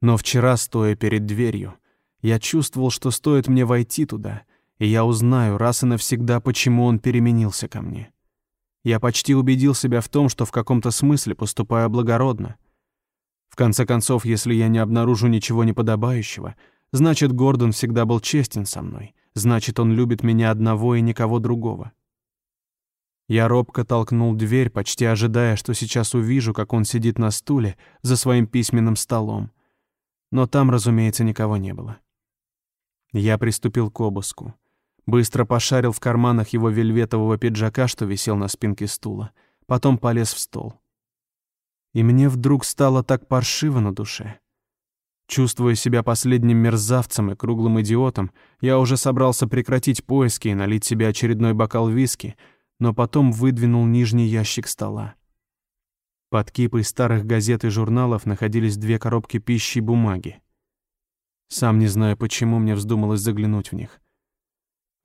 Но вчера, стоя перед дверью, я чувствовал, что стоит мне войти туда, и я узнаю раз и навсегда, почему он переменился ко мне. Я почти убедил себя в том, что в каком-то смысле поступаю благородно. В конце концов, если я не обнаружу ничего неподобающего, значит, Гордон всегда был честен со мной — Значит, он любит меня одного и никого другого. Я робко толкнул дверь, почти ожидая, что сейчас увижу, как он сидит на стуле за своим письменным столом. Но там, разумеется, никого не было. Я приступил к обыску. Быстро пошарил в карманах его вельветового пиджака, что висел на спинке стула. Потом полез в стол. И мне вдруг стало так паршиво на душе. Чувствуя себя последним мерзавцем и круглым идиотом, я уже собрался прекратить поиски и налить себе очередной бокал виски, но потом выдвинул нижний ящик стола. Под кипой старых газет и журналов находились две коробки пищи и бумаги. Сам не знаю, почему мне вздумалось заглянуть в них.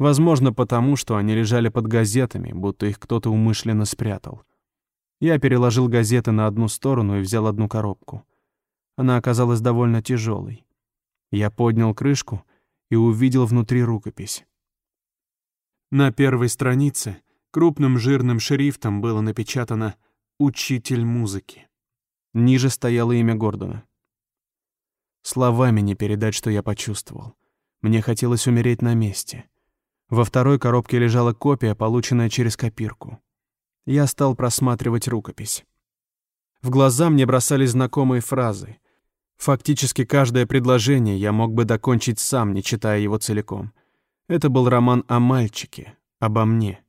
Возможно, потому что они лежали под газетами, будто их кто-то умышленно спрятал. Я переложил газеты на одну сторону и взял одну коробку. Она оказалась довольно тяжелой. Я поднял крышку и увидел внутри рукопись. На первой странице крупным жирным шрифтом было напечатано «Учитель музыки». Ниже стояло имя Гордона. Словами не передать, что я почувствовал. Мне хотелось умереть на месте. Во второй коробке лежала копия, полученная через копирку. Я стал просматривать рукопись. В глаза мне бросались знакомые фразы. Фактически каждое предложение я мог бы докончить сам, не читая его целиком. Это был роман о мальчике, обо мне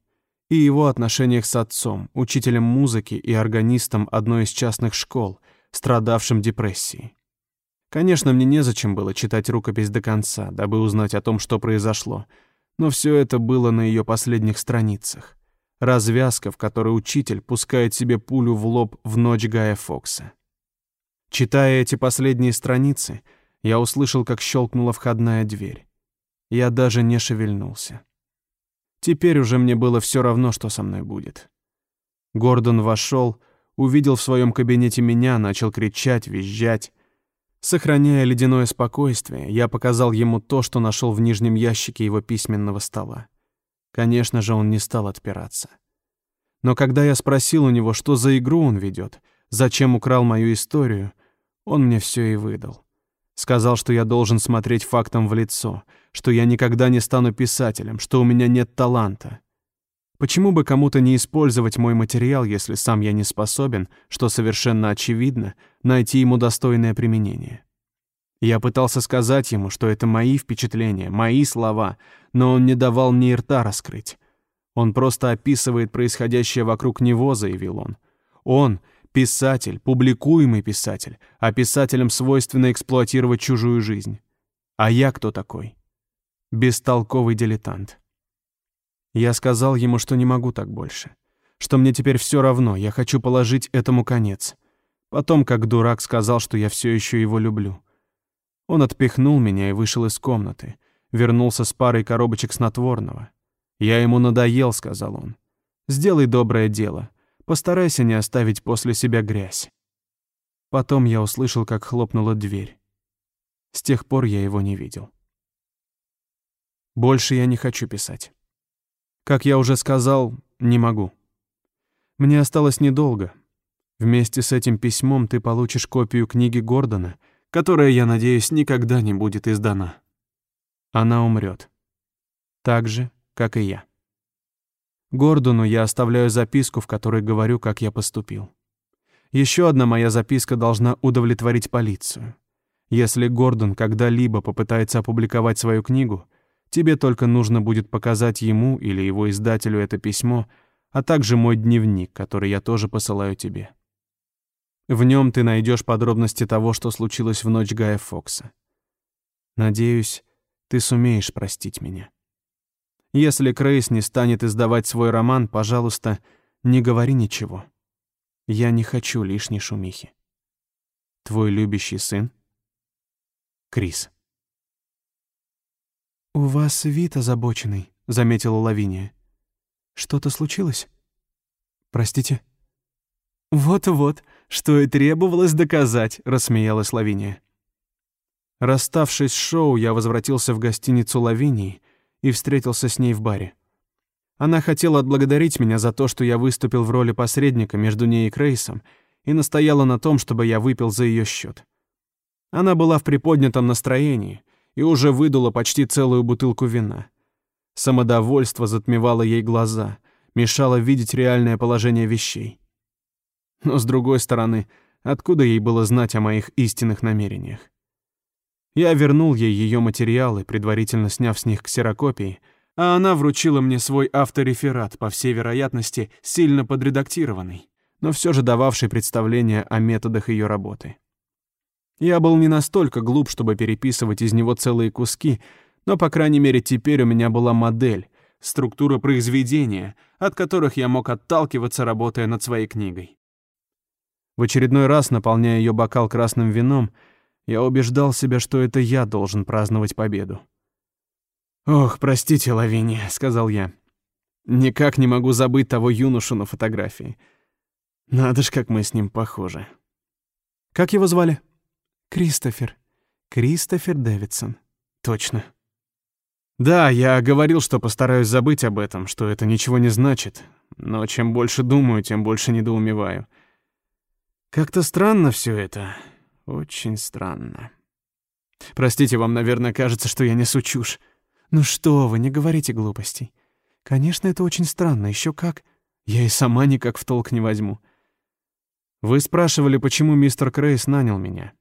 и его отношениях с отцом, учителем музыки и органистом одной из частных школ, страдавшим депрессией. Конечно, мне незачем было читать рукопись до конца, дабы узнать о том, что произошло, но все это было на ее последних страницах. Развязка, в которой учитель пускает себе пулю в лоб в ночь Гая Фокса. Читая эти последние страницы, я услышал, как щелкнула входная дверь. Я даже не шевельнулся. Теперь уже мне было все равно, что со мной будет. Гордон вошел, увидел в своем кабинете меня, начал кричать, визжать. Сохраняя ледяное спокойствие, я показал ему то, что нашел в нижнем ящике его письменного стола. Конечно же, он не стал отпираться. Но когда я спросил у него, что за игру он ведет, зачем украл мою историю, он мне все и выдал. Сказал, что я должен смотреть фактам в лицо, что я никогда не стану писателем, что у меня нет таланта. Почему бы кому-то не использовать мой материал, если сам я не способен, что совершенно очевидно, найти ему достойное применение? Я пытался сказать ему, что это мои впечатления, мои слова, но он не давал мне рта раскрыть. Он просто описывает происходящее вокруг него, заявил он. Он — писатель, публикуемый писатель, а писателям свойственно эксплуатировать чужую жизнь. А я кто такой? Бестолковый дилетант. Я сказал ему, что не могу так больше. Что мне теперь все равно, я хочу положить этому конец. Потом, как дурак, сказал, что я все еще его люблю. Он отпихнул меня и вышел из комнаты. Вернулся с парой коробочек снотворного. «Я ему надоел», — сказал он. «Сделай доброе дело. Постарайся не оставить после себя грязь». Потом я услышал, как хлопнула дверь. С тех пор я его не видел. Больше я не хочу писать. Как я уже сказал, не могу. Мне осталось недолго. Вместе с этим письмом ты получишь копию книги Гордона, которая, я надеюсь, никогда не будет издана. Она умрет. Так же, как и я. Гордону я оставляю записку, в которой говорю, как я поступил. Еще одна моя записка должна удовлетворить полицию. Если Гордон когда-либо попытается опубликовать свою книгу, Тебе только нужно будет показать ему или его издателю это письмо, а также мой дневник, который я тоже посылаю тебе. В нем ты найдешь подробности того, что случилось в ночь Гая Фокса. Надеюсь, ты сумеешь простить меня. Если Крейс не станет издавать свой роман, пожалуйста, не говори ничего. Я не хочу лишней шумихи. Твой любящий сын Крис. «У вас вид озабоченный», — заметила Лавиния. «Что-то случилось?» «Простите?» «Вот-вот, что и требовалось доказать», — рассмеялась Лавиния. Расставшись с шоу, я возвратился в гостиницу Лавинии и встретился с ней в баре. Она хотела отблагодарить меня за то, что я выступил в роли посредника между ней и Крейсом, и настояла на том, чтобы я выпил за ее счет. Она была в приподнятом настроении — и уже выдула почти целую бутылку вина. Самодовольство затмевало ей глаза, мешало видеть реальное положение вещей. Но, с другой стороны, откуда ей было знать о моих истинных намерениях? Я вернул ей ее материалы, предварительно сняв с них ксерокопии, а она вручила мне свой автореферат, по всей вероятности, сильно подредактированный, но все же дававший представление о методах ее работы. Я был не настолько глуп, чтобы переписывать из него целые куски, но, по крайней мере, теперь у меня была модель, структура произведения, от которых я мог отталкиваться, работая над своей книгой. В очередной раз, наполняя ее бокал красным вином, я убеждал себя, что это я должен праздновать победу. «Ох, простите, Лавиния», — сказал я. «Никак не могу забыть того юношу на фотографии. Надо ж, как мы с ним похожи». «Как его звали?» «Кристофер. Кристофер Дэвидсон. Точно». Да, я говорил, что постараюсь забыть об этом, что это ничего не значит. Но чем больше думаю, тем больше недоумеваю. Как-то странно все это. Очень странно. Простите, вам, наверное, кажется, что я несу чушь. Ну что вы, не говорите глупостей. Конечно, это очень странно, еще как. Я и сама никак в толк не возьму. Вы спрашивали, почему мистер Крейс нанял меня.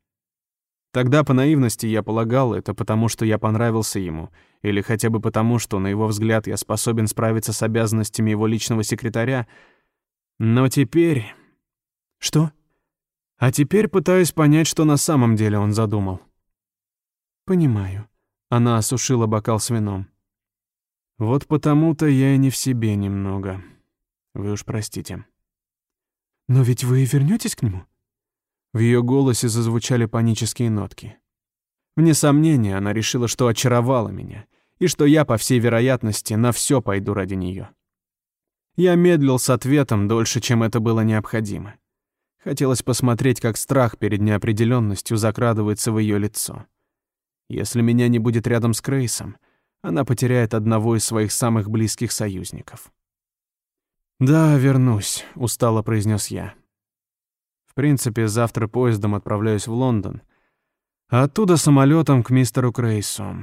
Тогда по наивности я полагал, это потому, что я понравился ему, или хотя бы потому, что, на его взгляд, я способен справиться с обязанностями его личного секретаря. Но теперь... Что? А теперь пытаюсь понять, что на самом деле он задумал. Понимаю. Она осушила бокал с вином. Вот потому-то я и не в себе немного. Вы уж простите. Но ведь вы вернетесь к нему? В ее голосе зазвучали панические нотки. Вне сомнения, она решила, что очаровала меня, и что я, по всей вероятности, на все пойду ради нее. Я медлил с ответом дольше, чем это было необходимо. Хотелось посмотреть, как страх перед неопределенностью закрадывается в ее лицо. Если меня не будет рядом с Крейсом, она потеряет одного из своих самых близких союзников. «Да, вернусь», — устало произнес я. В принципе, завтра поездом отправляюсь в Лондон, а оттуда самолетом к мистеру Крейсу.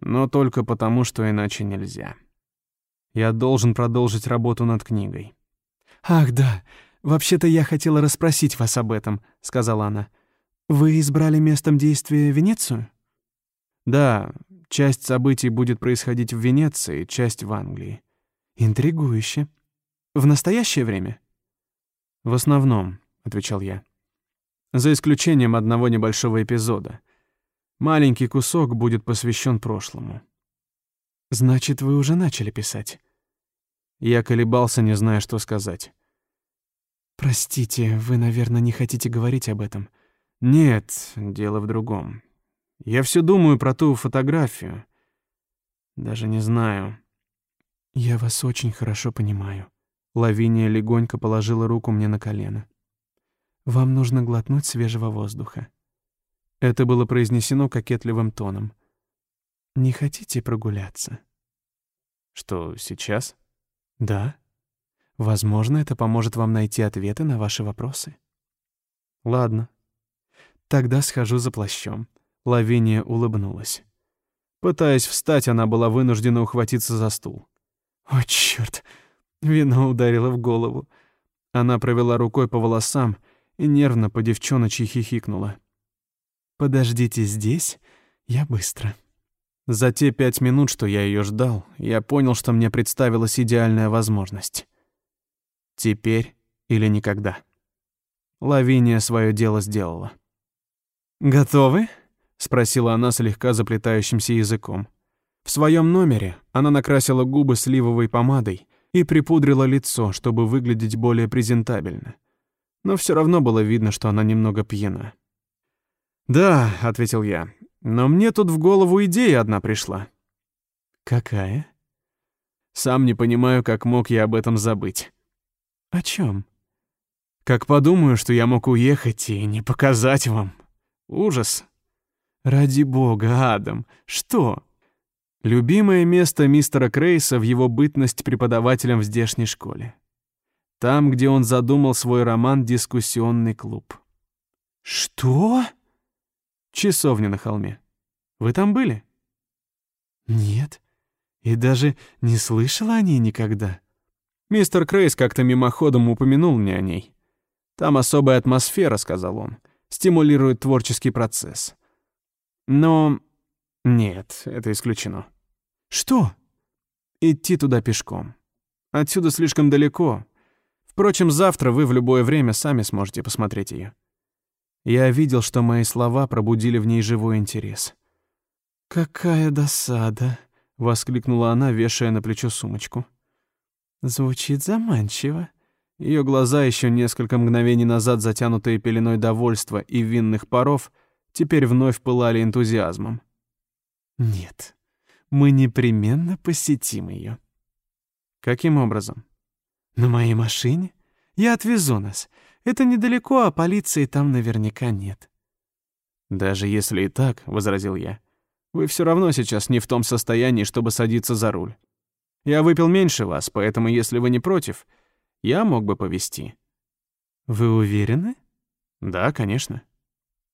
Но только потому, что иначе нельзя. Я должен продолжить работу над книгой. «Ах, да, вообще-то я хотела расспросить вас об этом», — сказала она. «Вы избрали местом действия Венецию?» «Да, часть событий будет происходить в Венеции, часть в Англии». «Интригующе. В настоящее время?» «В основном», — отвечал я. «За исключением одного небольшого эпизода. Маленький кусок будет посвящен прошлому». «Значит, вы уже начали писать?» Я колебался, не зная, что сказать. «Простите, вы, наверное, не хотите говорить об этом?» «Нет, дело в другом. Я все думаю про ту фотографию. Даже не знаю». «Я вас очень хорошо понимаю». Лавиния легонько положила руку мне на колено. Вам нужно глотнуть свежего воздуха». Это было произнесено кокетливым тоном. «Не хотите прогуляться?» «Что, сейчас?» «Да. Возможно, это поможет вам найти ответы на ваши вопросы». «Ладно. Тогда схожу за плащом». Лавиния улыбнулась. Пытаясь встать, она была вынуждена ухватиться за стул. «О, чёрт!» Вино ударило в голову. Она провела рукой по волосам, и нервно по девчоночи хихикнула. «Подождите здесь, я быстро». За те пять минут, что я ее ждал, я понял, что мне представилась идеальная возможность. Теперь или никогда. Лавиния свое дело сделала. «Готовы?» — спросила она слегка заплетающимся языком. В своем номере она накрасила губы сливовой помадой и припудрила лицо, чтобы выглядеть более презентабельно но все равно было видно, что она немного пьяна. «Да», — ответил я, — «но мне тут в голову идея одна пришла». «Какая?» «Сам не понимаю, как мог я об этом забыть». «О чем? «Как подумаю, что я мог уехать и не показать вам. Ужас». «Ради бога, Адам, что?» Любимое место мистера Крейса в его бытность преподавателем в здешней школе. Там, где он задумал свой роман «Дискуссионный клуб». «Что?» «Часовня на холме. Вы там были?» «Нет. И даже не слышала о ней никогда». Мистер Крейс как-то мимоходом упомянул мне о ней. «Там особая атмосфера», — сказал он, — «стимулирует творческий процесс». Но нет, это исключено. «Что?» «Идти туда пешком. Отсюда слишком далеко, Впрочем, завтра вы в любое время сами сможете посмотреть ее. Я видел, что мои слова пробудили в ней живой интерес. «Какая досада!» — воскликнула она, вешая на плечо сумочку. «Звучит заманчиво». Ее глаза, еще несколько мгновений назад затянутые пеленой довольства и винных паров, теперь вновь пылали энтузиазмом. «Нет, мы непременно посетим ее. «Каким образом?» «На моей машине. Я отвезу нас. Это недалеко, а полиции там наверняка нет». «Даже если и так», — возразил я, — «вы все равно сейчас не в том состоянии, чтобы садиться за руль. Я выпил меньше вас, поэтому, если вы не против, я мог бы повезти». «Вы уверены?» «Да, конечно».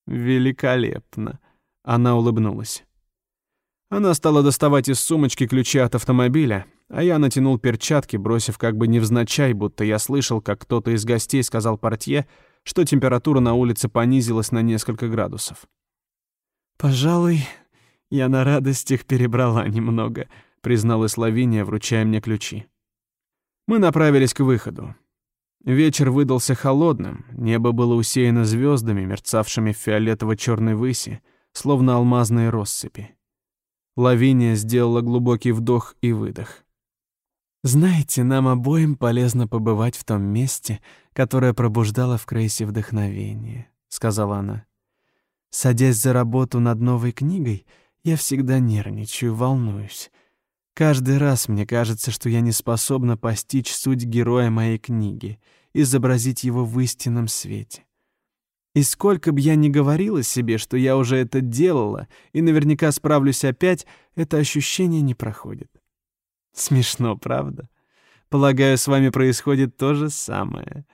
«Великолепно», — она улыбнулась. Она стала доставать из сумочки ключи от автомобиля, а я натянул перчатки, бросив как бы невзначай, будто я слышал, как кто-то из гостей сказал портье, что температура на улице понизилась на несколько градусов. «Пожалуй, я на радостях перебрала немного», — призналась Лавиния, вручая мне ключи. Мы направились к выходу. Вечер выдался холодным, небо было усеяно звездами, мерцавшими в фиолетово черной выси, словно алмазные россыпи. Лавиния сделала глубокий вдох и выдох. «Знаете, нам обоим полезно побывать в том месте, которое пробуждало в Крейсе вдохновение», — сказала она. «Садясь за работу над новой книгой, я всегда нервничаю, волнуюсь. Каждый раз мне кажется, что я не способна постичь суть героя моей книги, изобразить его в истинном свете. И сколько бы я ни говорила себе, что я уже это делала и наверняка справлюсь опять, это ощущение не проходит. Смешно, правда? Полагаю, с вами происходит то же самое.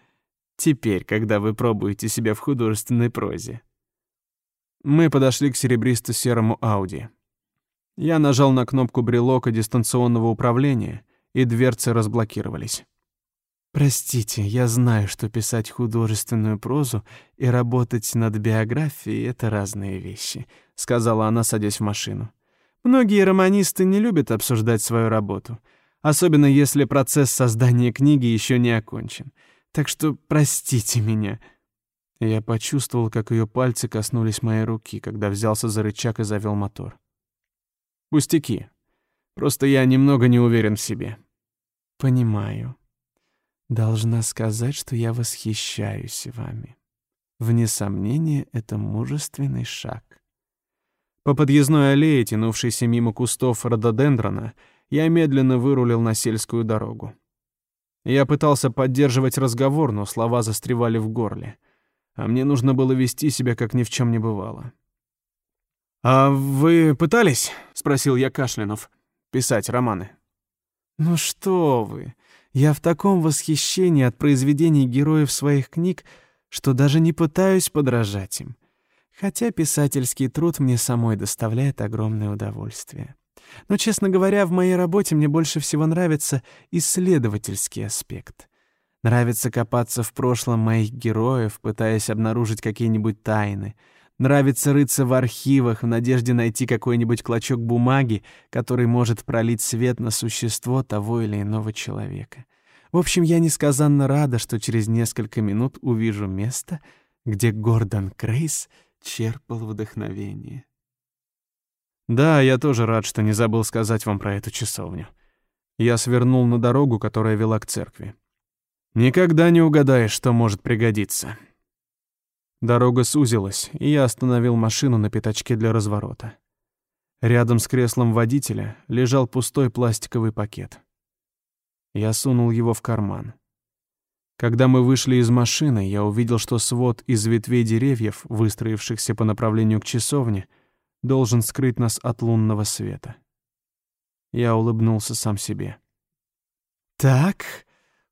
Теперь, когда вы пробуете себя в художественной прозе. Мы подошли к серебристо-серому Ауди. Я нажал на кнопку брелока дистанционного управления, и дверцы разблокировались. Простите, я знаю, что писать художественную прозу и работать над биографией — это разные вещи, — сказала она, садясь в машину. Многие романисты не любят обсуждать свою работу, особенно если процесс создания книги еще не окончен. Так что простите меня. Я почувствовал, как ее пальцы коснулись моей руки, когда взялся за рычаг и завел мотор. Пустяки. Просто я немного не уверен в себе. Понимаю. Должна сказать, что я восхищаюсь вами. Вне сомнения, это мужественный шаг. По подъездной аллее, тянувшейся мимо кустов рододендрона, я медленно вырулил на сельскую дорогу. Я пытался поддерживать разговор, но слова застревали в горле. А мне нужно было вести себя, как ни в чем не бывало. «А вы пытались?» — спросил я Кашлянов. «Писать романы». «Ну что вы!» Я в таком восхищении от произведений героев своих книг, что даже не пытаюсь подражать им. Хотя писательский труд мне самой доставляет огромное удовольствие. Но, честно говоря, в моей работе мне больше всего нравится исследовательский аспект. Нравится копаться в прошлом моих героев, пытаясь обнаружить какие-нибудь тайны. Нравится рыться в архивах в надежде найти какой-нибудь клочок бумаги, который может пролить свет на существо того или иного человека. В общем, я несказанно рада, что через несколько минут увижу место, где Гордон Крейс черпал вдохновение. Да, я тоже рад, что не забыл сказать вам про эту часовню. Я свернул на дорогу, которая вела к церкви. Никогда не угадаешь, что может пригодиться. Дорога сузилась, и я остановил машину на пятачке для разворота. Рядом с креслом водителя лежал пустой пластиковый пакет. Я сунул его в карман. Когда мы вышли из машины, я увидел, что свод из ветвей деревьев, выстроившихся по направлению к часовне, должен скрыть нас от лунного света. Я улыбнулся сам себе. «Так,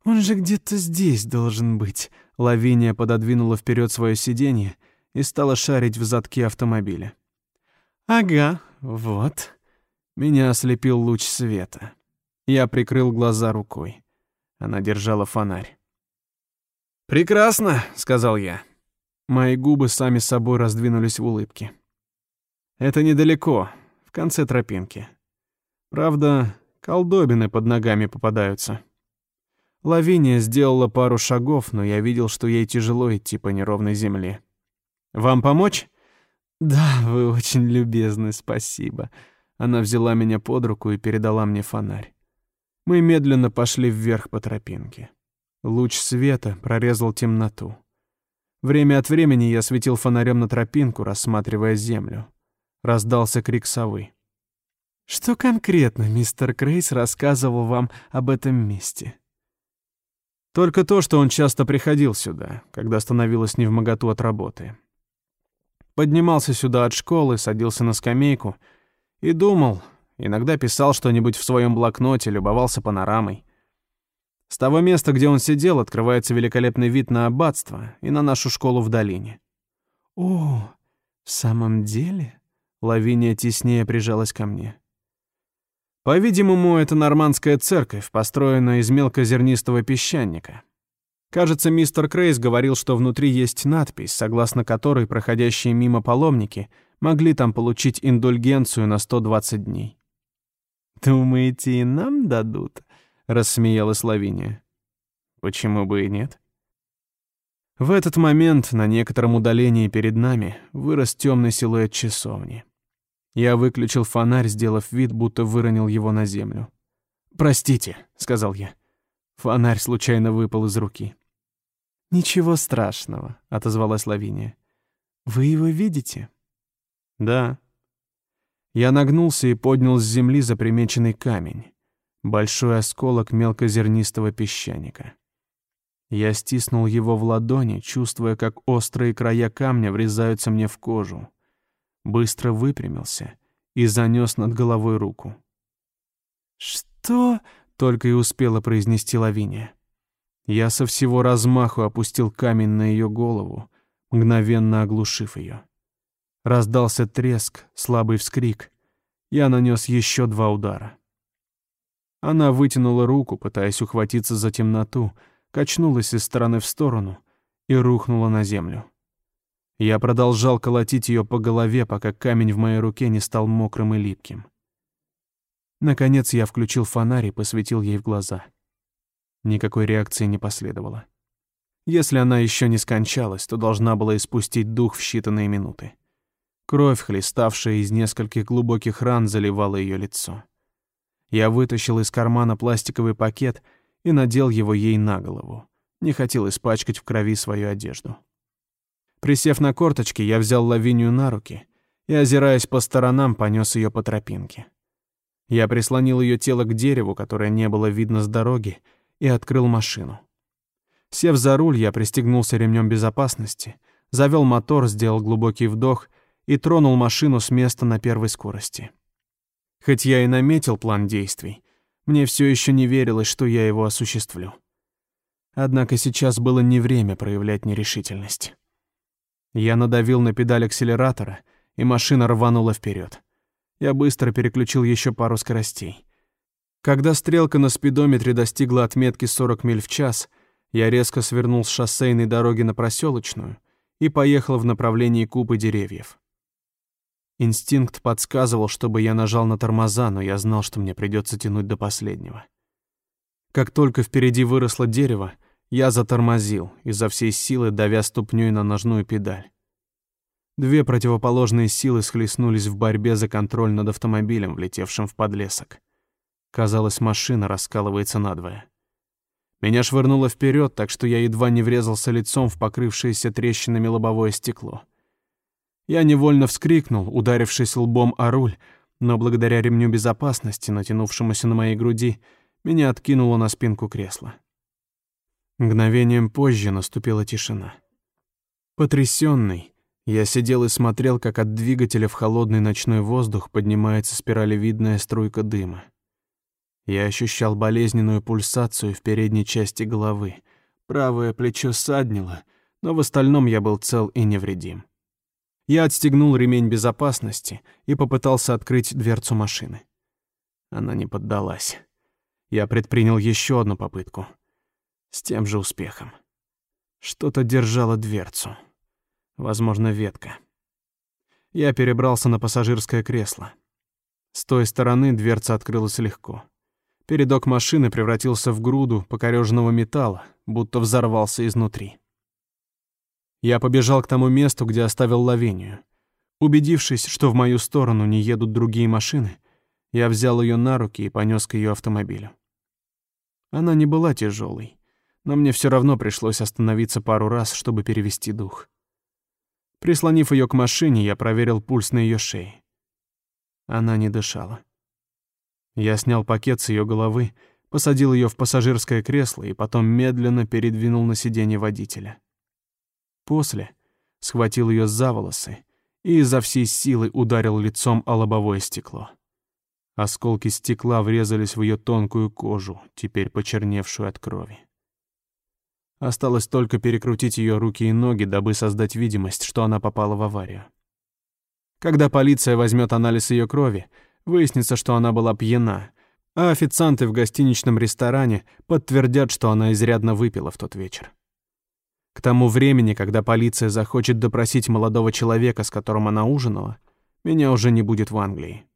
он же где-то здесь должен быть», Лавиния пододвинула вперед свое сиденье и стала шарить в задке автомобиля. «Ага, вот». Меня ослепил луч света. Я прикрыл глаза рукой. Она держала фонарь. «Прекрасно», — сказал я. Мои губы сами собой раздвинулись в улыбке. «Это недалеко, в конце тропинки. Правда, колдобины под ногами попадаются». Лавиния сделала пару шагов, но я видел, что ей тяжело идти по неровной земле. «Вам помочь?» «Да, вы очень любезны, спасибо». Она взяла меня под руку и передала мне фонарь. Мы медленно пошли вверх по тропинке. Луч света прорезал темноту. Время от времени я светил фонарем на тропинку, рассматривая землю. Раздался крик совы. «Что конкретно мистер Крейс рассказывал вам об этом месте?» Только то, что он часто приходил сюда, когда становилось невмоготу от работы. Поднимался сюда от школы, садился на скамейку и думал, иногда писал что-нибудь в своем блокноте, любовался панорамой. С того места, где он сидел, открывается великолепный вид на аббатство и на нашу школу в долине. «О, в самом деле?» Лавиния теснее прижалась ко мне. По-видимому, это нормандская церковь, построенная из мелкозернистого песчаника. Кажется, мистер Крейс говорил, что внутри есть надпись, согласно которой проходящие мимо паломники могли там получить индульгенцию на 120 дней. «Думаете, и нам дадут?» — рассмеялась Лавиния. «Почему бы и нет?» В этот момент на некотором удалении перед нами вырос темный силуэт часовни. Я выключил фонарь, сделав вид, будто выронил его на землю. «Простите», — сказал я. Фонарь случайно выпал из руки. «Ничего страшного», — отозвалась Лавиния. «Вы его видите?» «Да». Я нагнулся и поднял с земли запримеченный камень. Большой осколок мелкозернистого песчаника. Я стиснул его в ладони, чувствуя, как острые края камня врезаются мне в кожу быстро выпрямился и занёс над головой руку. «Что?» — только и успела произнести Лавиния. Я со всего размаху опустил камень на её голову, мгновенно оглушив её. Раздался треск, слабый вскрик. Я нанёс ещё два удара. Она вытянула руку, пытаясь ухватиться за темноту, качнулась из стороны в сторону и рухнула на землю. Я продолжал колотить ее по голове, пока камень в моей руке не стал мокрым и липким. Наконец я включил фонарь и посветил ей в глаза. Никакой реакции не последовало. Если она еще не скончалась, то должна была испустить дух в считанные минуты. Кровь, хлеставшая из нескольких глубоких ран, заливала ее лицо. Я вытащил из кармана пластиковый пакет и надел его ей на голову. Не хотел испачкать в крови свою одежду. Присев на корточки, я взял Лавинию на руки и, озираясь по сторонам, понес ее по тропинке. Я прислонил ее тело к дереву, которое не было видно с дороги, и открыл машину. Сев за руль, я пристегнулся ремнем безопасности, завел мотор, сделал глубокий вдох и тронул машину с места на первой скорости. Хоть я и наметил план действий, мне все еще не верилось, что я его осуществлю. Однако сейчас было не время проявлять нерешительность. Я надавил на педаль акселератора, и машина рванула вперед. Я быстро переключил еще пару скоростей. Когда стрелка на спидометре достигла отметки 40 миль в час, я резко свернул с шоссейной дороги на проселочную и поехал в направлении купы деревьев. Инстинкт подсказывал, чтобы я нажал на тормоза, но я знал, что мне придется тянуть до последнего. Как только впереди выросло дерево, я затормозил, изо всей силы давя ступнёй на ножную педаль. Две противоположные силы схлестнулись в борьбе за контроль над автомобилем, влетевшим в подлесок. Казалось, машина раскалывается надвое. Меня швырнуло вперед, так что я едва не врезался лицом в покрывшееся трещинами лобовое стекло. Я невольно вскрикнул, ударившись лбом о руль, но благодаря ремню безопасности, натянувшемуся на моей груди, меня откинуло на спинку кресла. Мгновением позже наступила тишина. Потрясенный, я сидел и смотрел, как от двигателя в холодный ночной воздух поднимается спиралевидная струйка дыма. Я ощущал болезненную пульсацию в передней части головы. Правое плечо саднило, но в остальном я был цел и невредим. Я отстегнул ремень безопасности и попытался открыть дверцу машины. Она не поддалась. Я предпринял еще одну попытку — с тем же успехом. Что-то держало дверцу. Возможно, ветка. Я перебрался на пассажирское кресло. С той стороны дверца открылась легко. Передок машины превратился в груду покорёженного металла, будто взорвался изнутри. Я побежал к тому месту, где оставил Лавинию. Убедившись, что в мою сторону не едут другие машины, я взял ее на руки и понес к ее автомобилю. Она не была тяжелой, но мне все равно пришлось остановиться пару раз, чтобы перевести дух. Прислонив ее к машине, я проверил пульс на ее шее. Она не дышала. Я снял пакет с ее головы, посадил ее в пассажирское кресло и потом медленно передвинул на сиденье водителя. После схватил ее за волосы и изо всей силы ударил лицом о лобовое стекло. Осколки стекла врезались в ее тонкую кожу, теперь почерневшую от крови. Осталось только перекрутить ее руки и ноги, дабы создать видимость, что она попала в аварию. Когда полиция возьмет анализ ее крови, выяснится, что она была пьяна, а официанты в гостиничном ресторане подтвердят, что она изрядно выпила в тот вечер. К тому времени, когда полиция захочет допросить молодого человека, с которым она ужинала, меня уже не будет в Англии.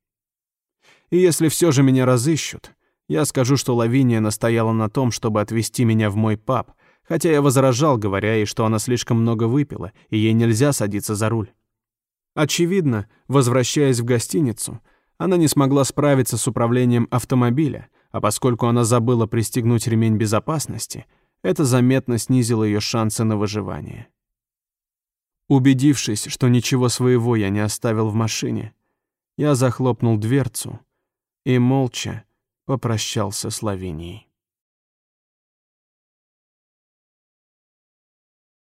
И если все же меня разыщут, я скажу, что Лавиния настояла на том, чтобы отвезти меня в мой паб, хотя я возражал, говоря ей, что она слишком много выпила, и ей нельзя садиться за руль. Очевидно, возвращаясь в гостиницу, она не смогла справиться с управлением автомобиля, а поскольку она забыла пристегнуть ремень безопасности — это заметно снизило ее шансы на выживание. Убедившись, что ничего своего я не оставил в машине, я захлопнул дверцу и молча попрощался с Лавинией.